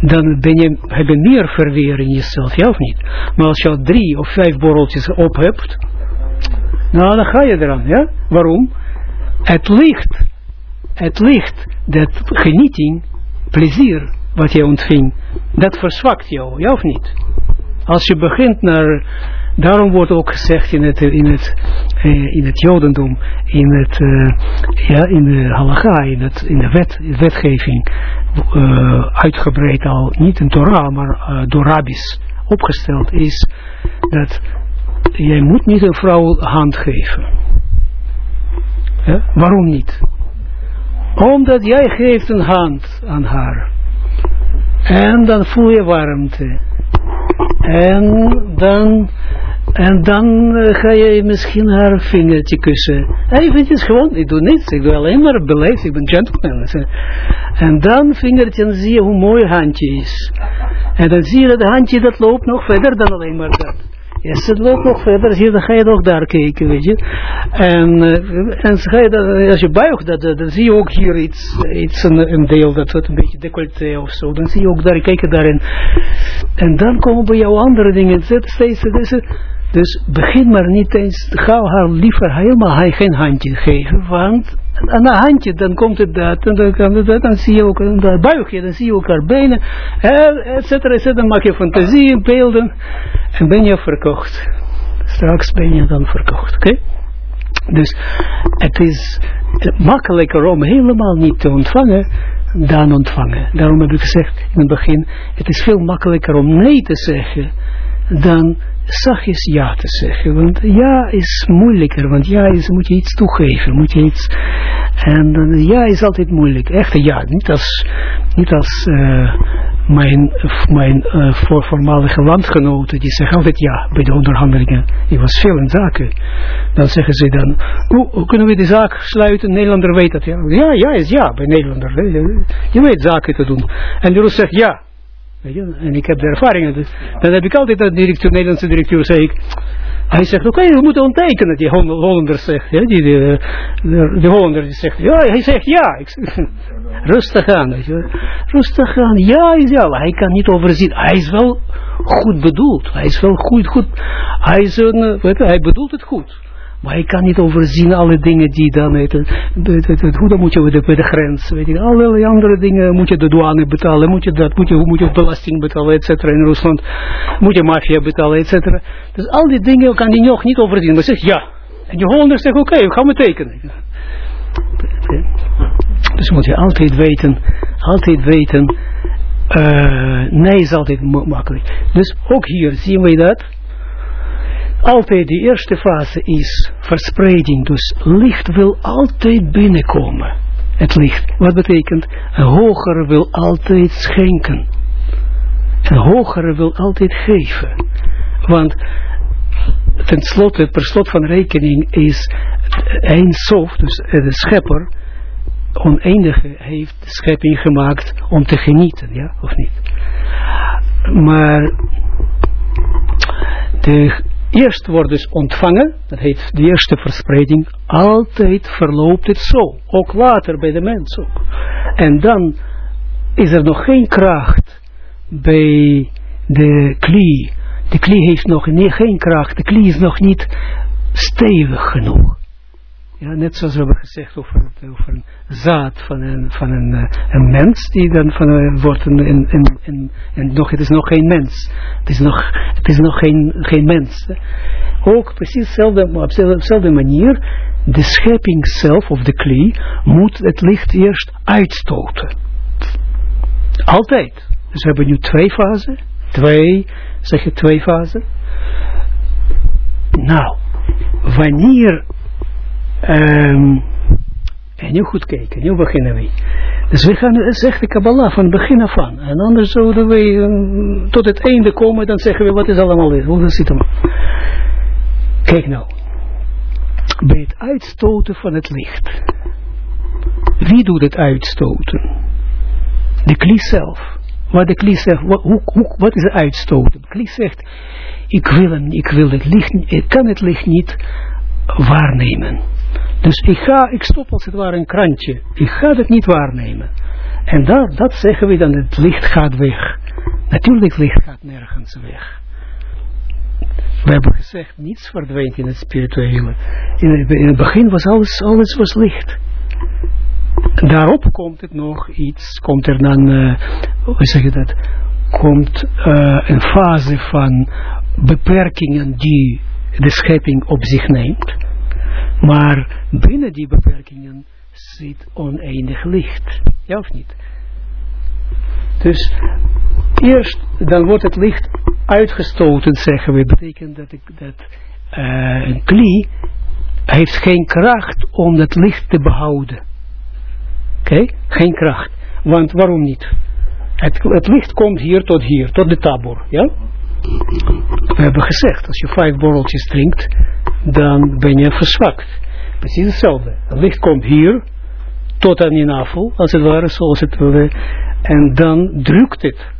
dan ben je, heb je meer verweer in jezelf, ja of niet? Maar als je al drie of vijf borreltjes op hebt, nou dan ga je eraan, ja? Waarom? Het licht, het licht, dat genieting, plezier, wat je ontving, dat verzwakt jou, ja of niet? Als je begint naar, daarom wordt ook gezegd in het, in het, eh, in het jodendom, in het, uh, ja, in de halacha, in, het, in de wet, wetgeving, uh, uitgebreid al, niet in Torah, maar door rabbis opgesteld is, dat jij moet niet een vrouw hand geven. Waarom niet? Omdat jij geeft een hand aan haar. En dan voel je warmte. En dan, en dan uh, ga je misschien haar vingertje kussen. Eventjes gewoon, ik doe niets, ik doe alleen maar beleefd, ik ben gentleman. En dan vingertje, zie je hoe mooi handje is. En dan zie je dat handje dat loopt nog verder dan alleen maar dat. Ja, het loopt nog verder, zie, dan ga je nog daar kijken, weet je. En, uh, en ga je dan, als je buigt, dat, dan zie je ook hier iets, iets een, een deel, dat wordt een beetje decolleté of zo. Dan zie je ook daar, kijken daarin. En dan komen bij jou andere dingen. Steeds, deze, dus begin maar niet eens, ga haar liever helemaal geen handje geven, want aan een handje, dan komt het dat, en dan, kan het dat, dan zie je ook, dan buig je, dan zie je elkaar benen, et cetera, et cetera, dan maak je fantasie, beelden, en ben je verkocht. Straks ben je dan verkocht, oké? Dus het is makkelijker om helemaal niet te ontvangen, dan ontvangen. Daarom heb ik gezegd in het begin, het is veel makkelijker om nee te zeggen, dan zachtjes ja te zeggen. Want ja is moeilijker, want ja is, moet je iets toegeven, moet je iets, en dan ja is altijd moeilijk. Echte ja, niet als, niet als uh, mijn, mijn voor voormalige landgenoten, die zeggen altijd ja bij de onderhandelingen. Ik was veel in zaken. Dan zeggen ze dan, hoe, hoe kunnen we die zaak sluiten? Nederlander weet dat. Ja, ja, is ja bij Nederlander. Je weet zaken te doen. En de zegt ja. En ik heb de ervaringen. Dus, dan heb ik altijd dat directeur, Nederlandse directeur, zei ik. Hij zegt, oké, we moeten ontekenen, die Hollander zegt. Ja, die, de, de, de Hollander die zegt, ja, hij zegt ja. [LAUGHS] Rustig aan, weet. Rustig aan, ja, is ja. Hij kan niet overzien. Hij is wel goed bedoeld. Hij is wel goed, goed. Hij, is een, weet je, hij bedoelt het goed. Maar ik kan niet overzien alle dingen die dan, het, hoe dan moet je bij de, grens, weet je, allerlei andere dingen, moet je de douane betalen, moet je dat, moet je, moet je belasting betalen, et cetera, in Rusland, moet je maffia betalen, et cetera. Dus al die dingen kan je nog niet overzien, maar zeg ja. En je Hollander zegt, oké, okay, we gaan we tekenen. Dus moet je altijd weten, altijd weten, uh, nee is altijd makkelijk. Dus ook hier zien we dat, altijd de eerste fase is verspreiding. Dus licht wil altijd binnenkomen. Het licht. Wat betekent? Een hogere wil altijd schenken. Een hogere wil altijd geven. Want ten slotte, per slot van rekening is een dus de schepper, oneindige heeft schepping gemaakt om te genieten, ja, of niet? Maar de Eerst wordt dus ontvangen, dat heet de eerste verspreiding, altijd verloopt het zo. Ook later bij de mens ook. En dan is er nog geen kracht bij de klie De klie heeft nog geen kracht, de klie is nog niet stevig genoeg. Ja, net zoals we hebben gezegd over, over een zaad van een, van een, uh, een mens, die dan van een, wordt een, een, en nog, het is nog geen mens. Het is nog, het is nog geen, geen mens. Ook precies dezelfde, op dezelfde manier, de schepping zelf, of de klie, moet het licht eerst uitstoten. Altijd. Dus we hebben nu twee fasen. Twee, zeg je twee fasen. Nou, wanneer Um, en nu goed kijken, nu beginnen we. Dus we gaan, het is echt de Kabbalah van begin af aan. En anders zouden we um, tot het einde komen, dan zeggen we wat is allemaal is. Hoe dat zit hem. Kijk nou. Bij het uitstoten van het licht. Wie doet het uitstoten? De klie zelf. Maar de klie zegt, wat, hoe, wat is het uitstoten? De klie zegt, ik wil, hem, ik wil het licht, ik kan het licht niet waarnemen. Dus ik ga, ik stop als het ware een krantje. Ik ga het niet waarnemen. En dat, dat zeggen we dan, het licht gaat weg. Natuurlijk, licht gaat nergens weg. We hebben gezegd, niets verdwijnt in het spirituele. In het, in het begin was alles, alles was licht. Daarop komt het nog iets, komt er dan, uh, hoe zeg je dat, komt uh, een fase van beperkingen die de schepping op zich neemt. Maar binnen die beperkingen zit oneindig licht. Ja of niet? Dus eerst, dan wordt het licht uitgestoten, zeggen we. Betekent dat, ik, dat uh, een klie heeft geen kracht om het licht te behouden. Oké? Geen kracht. Want waarom niet? Het, het, licht komt hier tot hier, tot de tabor. Ja? We hebben gezegd, als je vijf borreltjes drinkt, dan ben je verzwakt. Precies hetzelfde. Het licht komt hier, tot aan je navel, als het ware, zoals het wilde, en dan drukt het.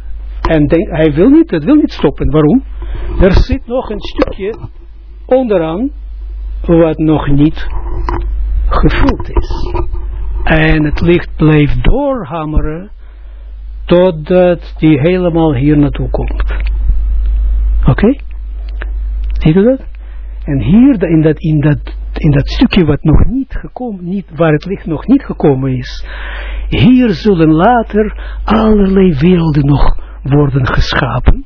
En denk, hij wil niet, het wil niet stoppen. Waarom? Er zit nog een stukje onderaan, wat nog niet gevuld is. En het licht blijft doorhameren, totdat die helemaal hier naartoe komt. Oké? Ziet u dat? En hier in dat, in dat, in dat stukje wat nog niet gekomen, niet, waar het licht nog niet gekomen is, hier zullen later allerlei werelden nog worden geschapen,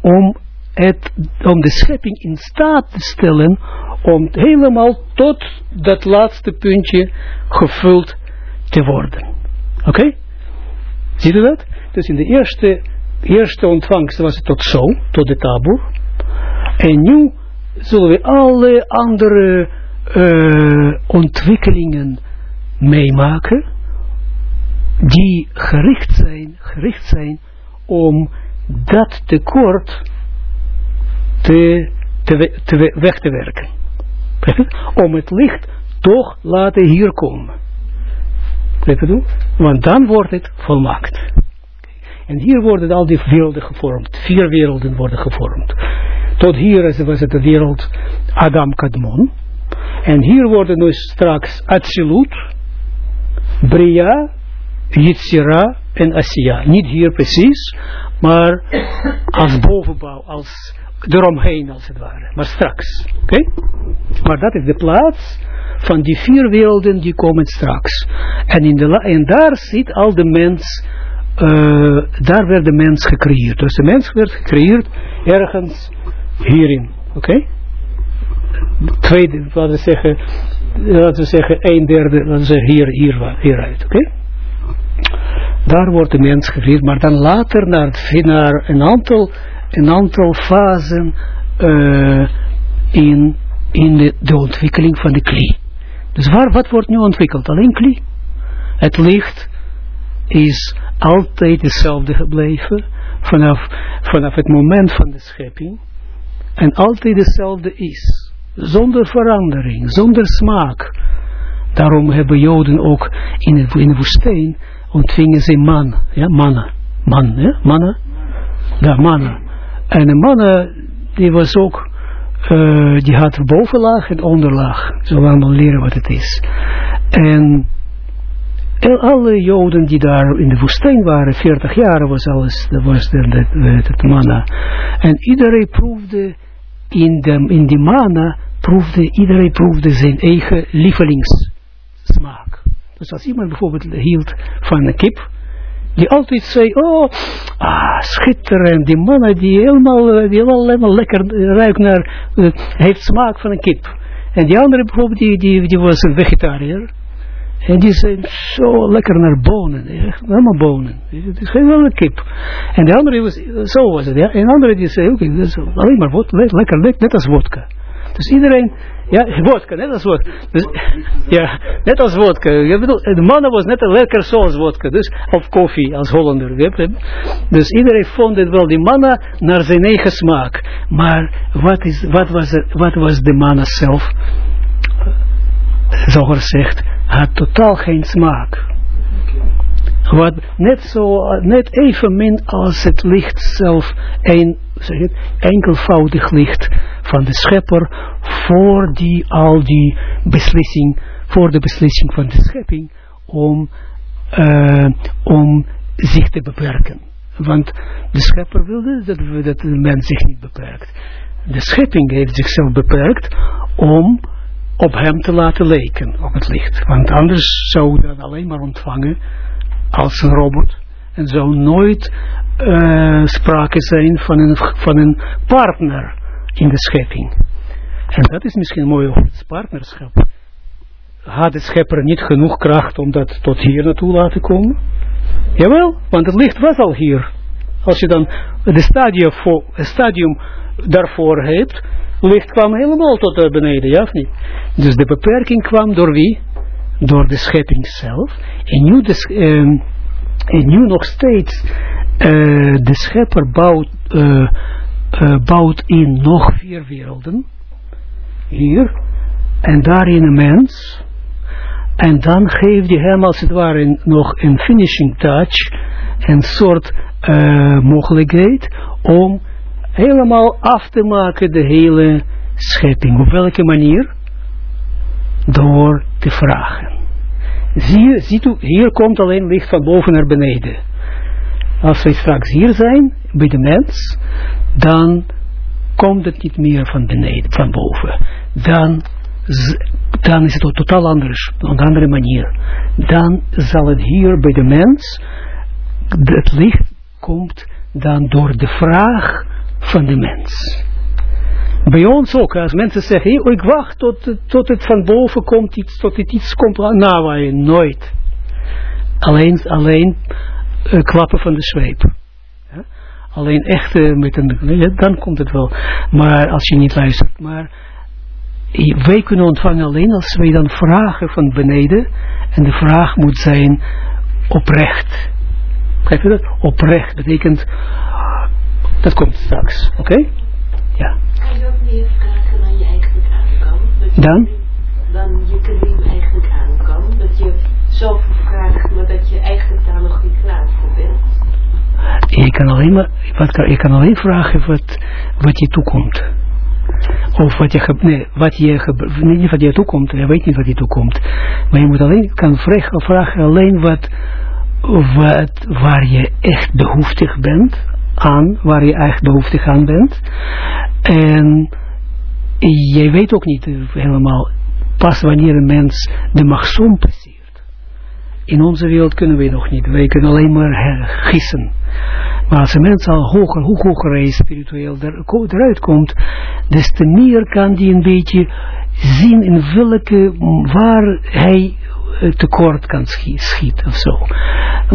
om, het, om de schepping in staat te stellen, om helemaal tot dat laatste puntje gevuld te worden. Oké? Ziet u dat? Dus in de eerste, eerste ontvangst was het tot zo, tot de taboe. En nu zullen we alle andere uh, ontwikkelingen meemaken die gericht zijn, gericht zijn om dat tekort te, te, te, weg te werken. [LAUGHS] Om het licht toch laten hier komen. Want dan wordt het volmaakt. En hier worden al die werelden gevormd. Vier werelden worden gevormd. Tot hier was het de wereld Adam Kadmon. En hier worden nu straks Atsilut, Bria, Yitzira en Asiya. Niet hier precies, maar als bovenbouw, als eromheen als het ware. Maar straks. Oké? Okay? Maar dat is de plaats van die vier werelden die komen straks. En, in de en daar zit al de mens, uh, daar werd de mens gecreëerd. Dus de mens werd gecreëerd ergens hierin. Oké? Okay? Tweede, laten we zeggen, laten we zeggen, een derde, laten we zeggen, hier, hier, hieruit. Oké? Daar wordt de mens gecreëerd, maar dan later naar, naar een aantal, een aantal fasen uh, in, in de, de ontwikkeling van de klie. Dus waar, wat wordt nu ontwikkeld? Alleen kli. Het licht is altijd hetzelfde gebleven vanaf, vanaf het moment van de schepping en altijd hetzelfde is. Zonder verandering, zonder smaak. Daarom hebben Joden ook in de, in woestijn ontvingen ze man, ja, mannen, man, mannen, ja, mannen. En de mannen, die was ook uh, die had bovenlaag en onderlaag. Zullen we allemaal leren wat het is. En alle Joden die daar in de woestijn waren, 40 jaar was alles, was de, het manna. En iedereen proefde in, de, in die manna, proefde, iedereen proefde zijn eigen lievelingssmaak. Dus als iemand bijvoorbeeld hield van een kip, die altijd zei, oh, ah, schitterend, die mannen die helemaal, eh, die helemaal lekker ruikt naar, uh, heeft smaak van een kip. En die andere bijvoorbeeld, die, die, die was een vegetariër. En die zijn zo lekker naar bonen. Helemaal bonen. Het is geen een kip. En de andere was, zo was het. En de andere die zei, oké, okay, is alleen maar vodka, lekker, net als vodka. Dus iedereen, ja, vodka, net als vodka. Dus, [LAUGHS] ja, net als vodka. Ik bedoel, de mannen was net lekker zoals vodka. Dus, of koffie als Hollander. Dus iedereen vond het wel, die mannen, naar zijn eigen smaak. Maar wat, is, wat, was, wat was de mannen zelf? Zo gezegd, had totaal geen smaak. Wat net zo, net even min als het licht zelf, een, enkelvoudig licht van de schepper voor die, al die beslissing, voor de beslissing van de schepping om, uh, om zich te beperken. Want de schepper wilde dat, dat de mens zich niet beperkt. De schepping heeft zichzelf beperkt om op hem te laten lijken, op het licht. Want anders zou dat alleen maar ontvangen als een robot. En zou nooit uh, sprake zijn van een, van een partner in de schepping. En dat is misschien mooi over het partnerschap. Had de schepper niet genoeg kracht om dat tot hier naartoe laten komen? Jawel, want het licht was al hier. Als je dan voor, stadium daarvoor hebt, licht kwam helemaal tot daar beneden, ja of niet? Dus de beperking kwam door wie? Door de schepping zelf. En nu, uh, en nu nog steeds, uh, de schepper bouwt, uh, bouwt in nog vier werelden. Hier. En daarin een mens. En dan geeft hij hem als het ware nog een finishing touch. Een soort mogelijkheid om helemaal af te maken de hele schepping. Op welke manier? Door te vragen. Zie je, ziet u, hier komt alleen licht van boven naar beneden. Als wij straks hier zijn, bij de mens, dan komt het niet meer van beneden, van boven. Dan, dan is het op totaal anders, op een andere manier. Dan zal het hier bij de mens, het licht komt dan door de vraag van de mens. Bij ons ook, als mensen zeggen, ik wacht tot, tot het van boven komt, iets, tot het iets komt, nou wij nooit. Alleen, alleen uh, klappen van de zweep. Alleen echt met een, dan komt het wel. Maar als je niet luistert, maar wij kunnen ontvangen alleen als wij dan vragen van beneden, en de vraag moet zijn oprecht. Begrijp je dat? Oprecht betekent dat komt straks, oké? Okay? Ja. Kan je ook meer vragen dan je eigenlijk aan kan? Dan? Dan je kalim eigenlijk aan kan. Dat je zoveel vraagt, maar dat je eigenlijk daar nog niet klaar voor bent. Je kan alleen, maar, wat kan, je kan alleen vragen wat, wat je toekomt. Of wat je, nee, wat je, niet wat je toekomt, je weet niet wat je toekomt. Maar je moet alleen, kan vragen, vragen alleen wat, wat, waar je echt behoeftig bent aan, waar je echt behoeftig aan bent. En jij weet ook niet helemaal pas wanneer een mens de magsom passeert. In onze wereld kunnen we nog niet. Wij kunnen alleen maar gissen. Maar als een mens al hoger, hoe hoger hij spiritueel eruit komt, des te meer kan die een beetje zien in welke, waar hij tekort kan schieten of zo.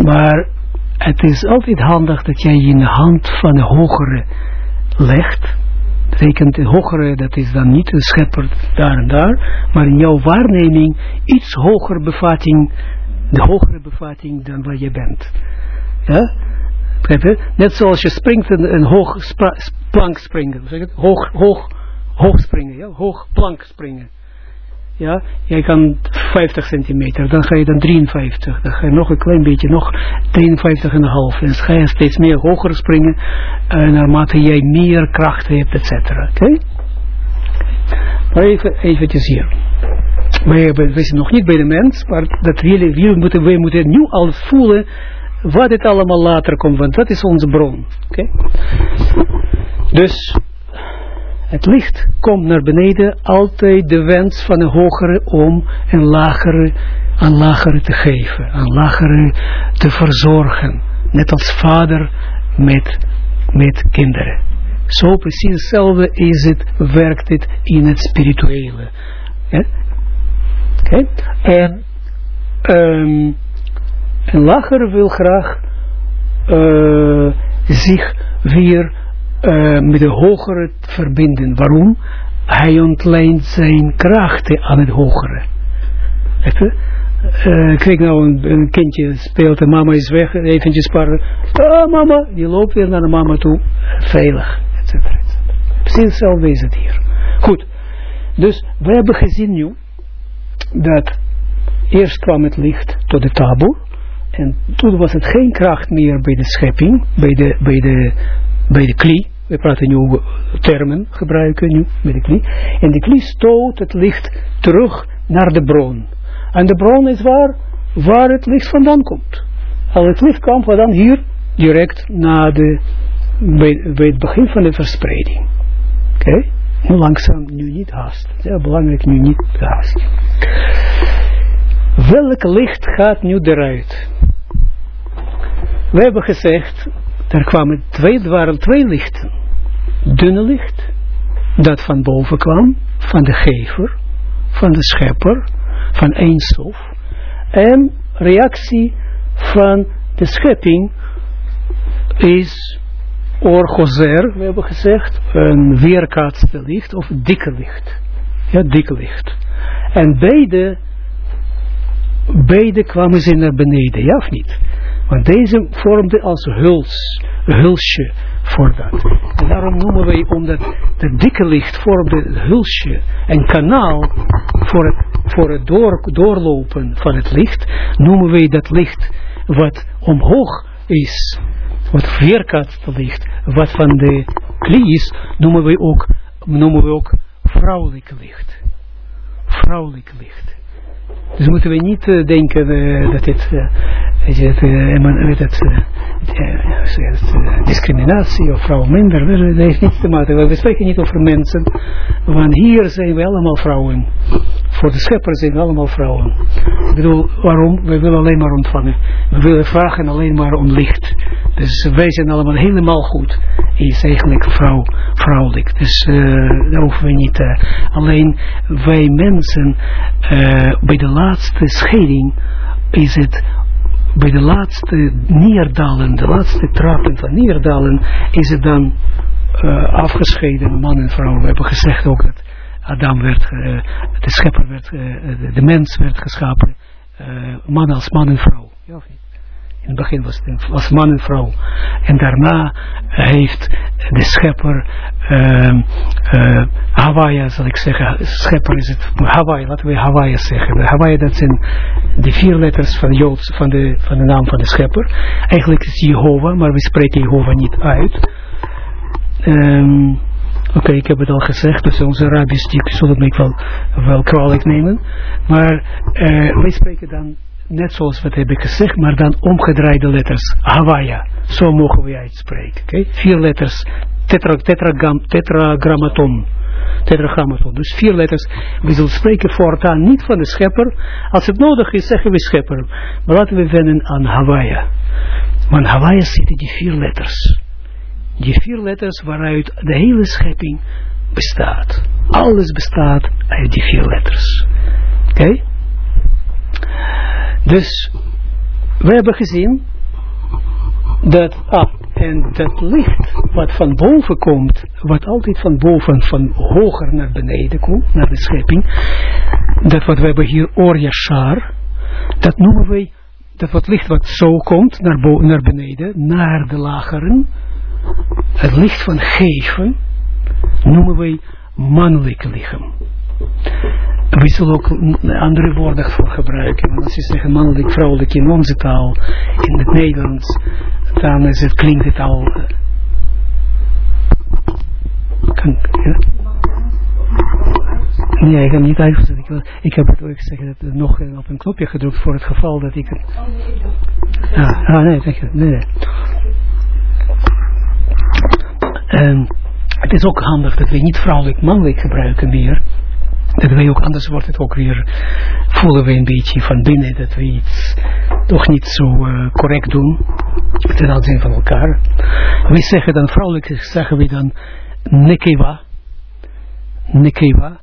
Maar het is altijd handig dat jij je in de hand van de hogere legt. Betekent de hogere, dat is dan niet een schepper daar en daar, maar in jouw waarneming iets hogere bevatting, de hogere bevatting dan waar je bent. Ja? Net zoals je springt een, een hoog plank springen, zeg het? Hoog, hoog, hoog springen, ja? hoog plank springen ja, jij kan 50 centimeter, dan ga je dan 53, dan ga je nog een klein beetje, nog 53 en dan ga je steeds meer hoger springen, uh, naarmate jij meer kracht hebt, et cetera, oké? Maar even, eventjes hier. wij, wij zijn nog niet bij de mens, maar dat jullie moeten, wij moeten nu al voelen wat het allemaal later komt, want dat is onze bron. Oké? Dus het licht komt naar beneden, altijd de wens van een hogere om een lagere, aan lagere te geven, aan lagere te verzorgen. Net als vader met, met kinderen. Zo precies hetzelfde is het, werkt het in het spirituele. Oké? En um, een lagere wil graag uh, zich weer uh, met de hogere verbinden. Waarom? Hij ontleent zijn krachten aan het hogere. Uh, kijk nou, een, een, kindje speelt en mama is weg, eventjes paar, ah mama, die loopt weer naar de mama toe, veilig, etc. Precies hetzelfde is het hier. Goed, dus we hebben gezien nu, dat eerst kwam het licht tot de taboe, en toen was het geen kracht meer bij de schepping, bij de, bij de, bij de klie. We praten nu termen gebruiken nu bij de klie. En de klie stoot het licht terug naar de bron. En de bron is waar, waar het licht vandaan komt. Al het licht kwam dan hier direct na de, bij, het begin van de verspreiding. Oké? Nu langzaam, nu niet haast. Ja, belangrijk, nu niet haast. Welk licht gaat nu eruit? We hebben gezegd, er kwamen twee, waren twee lichten. Dunne licht, dat van boven kwam, van de gever, van de schepper, van Eindstof. En reactie van de schepping is orgozer, we hebben gezegd, een weerkaatste licht of dikke licht. Ja, dikke licht. En beide, beide kwamen ze naar beneden, ja of niet? Want deze vormde als huls, hulsje voor dat. En daarom noemen wij, omdat het dikke licht vormde hulsje, een kanaal voor het, voor het door, doorlopen van het licht, noemen wij dat licht wat omhoog is, wat weerkaatst licht, wat van de klie is, noemen wij ook, noemen wij ook vrouwelijk licht. Vrouwelijk licht. Dus moeten we niet uh, denken uh, dat dit, uh, weet je, het, het, discriminatie of vrouw minder, dat heeft niets te maken. We spreken niet over mensen, want hier zijn we allemaal vrouwen. Voor de schepper zijn we allemaal vrouwen. Ik bedoel, waarom? We willen alleen maar ontvangen. We willen vragen alleen maar om licht. Dus wij zijn allemaal helemaal goed. Is eigenlijk vrouw, vrouwelijk. Dus daar hoeven we niet. Alleen wij mensen, bij de laatste scheiding, is het bij de laatste neerdalen, de laatste trappen van neerdalen, is het dan afgescheiden, man en vrouw. We hebben gezegd ook dat Adam werd, uh, de schepper werd, uh, de mens werd geschapen, man als man en vrouw. Ja? In het begin was het was man en vrouw. En daarna heeft de schepper, uh, Hawaii zal ik zeggen, schepper is het, Hawaii, laten we Hawaii zeggen. Hawaii dat zijn de vier letters van, Joods, van, de, van de naam van de schepper. Eigenlijk is Jehovah, maar we spreken Jehovah niet uit. Um, Oké, ik heb het al gezegd, dus onze rabbis die zullen mij wel, wel kwalijk nemen. Maar uh, wij spreken dan net zoals we het hebben gezegd, maar dan omgedraaide letters. Hawaii, zo mogen we uitspreken. Okay? vier letters, tetra, tetragam, tetragrammaton. Tetragrammaton, dus vier letters. We zullen spreken voortaan niet van de schepper. Als het nodig is, zeggen we schepper. Maar laten we wennen aan Hawaii. Want Hawaii zitten die vier letters die vier letters waaruit de hele schepping bestaat. Alles bestaat uit die vier letters. Oké? Okay? Dus, we hebben gezien dat, ah, en dat licht wat van boven komt, wat altijd van boven, van hoger naar beneden komt, naar de schepping, dat wat we hebben hier Oryashar, dat noemen wij, dat wat licht wat zo komt, naar, naar beneden, naar de lageren, het licht van geven noemen wij mannelijke lichaam. Zullen ook andere woorden voor gebruiken. Want als je zegt mannelijk, vrouwelijk in onze taal, in het Nederlands, dan is het, klinkt het al... Uh, kan, ja? Nee, ik kan niet uitzetten. ik, heb het, het, nog eh, op een knopje gedrukt voor het geval dat ik het... Ah, ah nee, je. Nee, nee. En het is ook handig dat we niet vrouwelijk-mannelijk gebruiken meer. Dat wij ook, anders wordt het ook weer, voelen we een beetje van binnen dat we iets toch niet zo eh, correct doen. Ten aanzien van elkaar. We zeggen dan, vrouwelijk zeggen we dan nekewa, nekewa,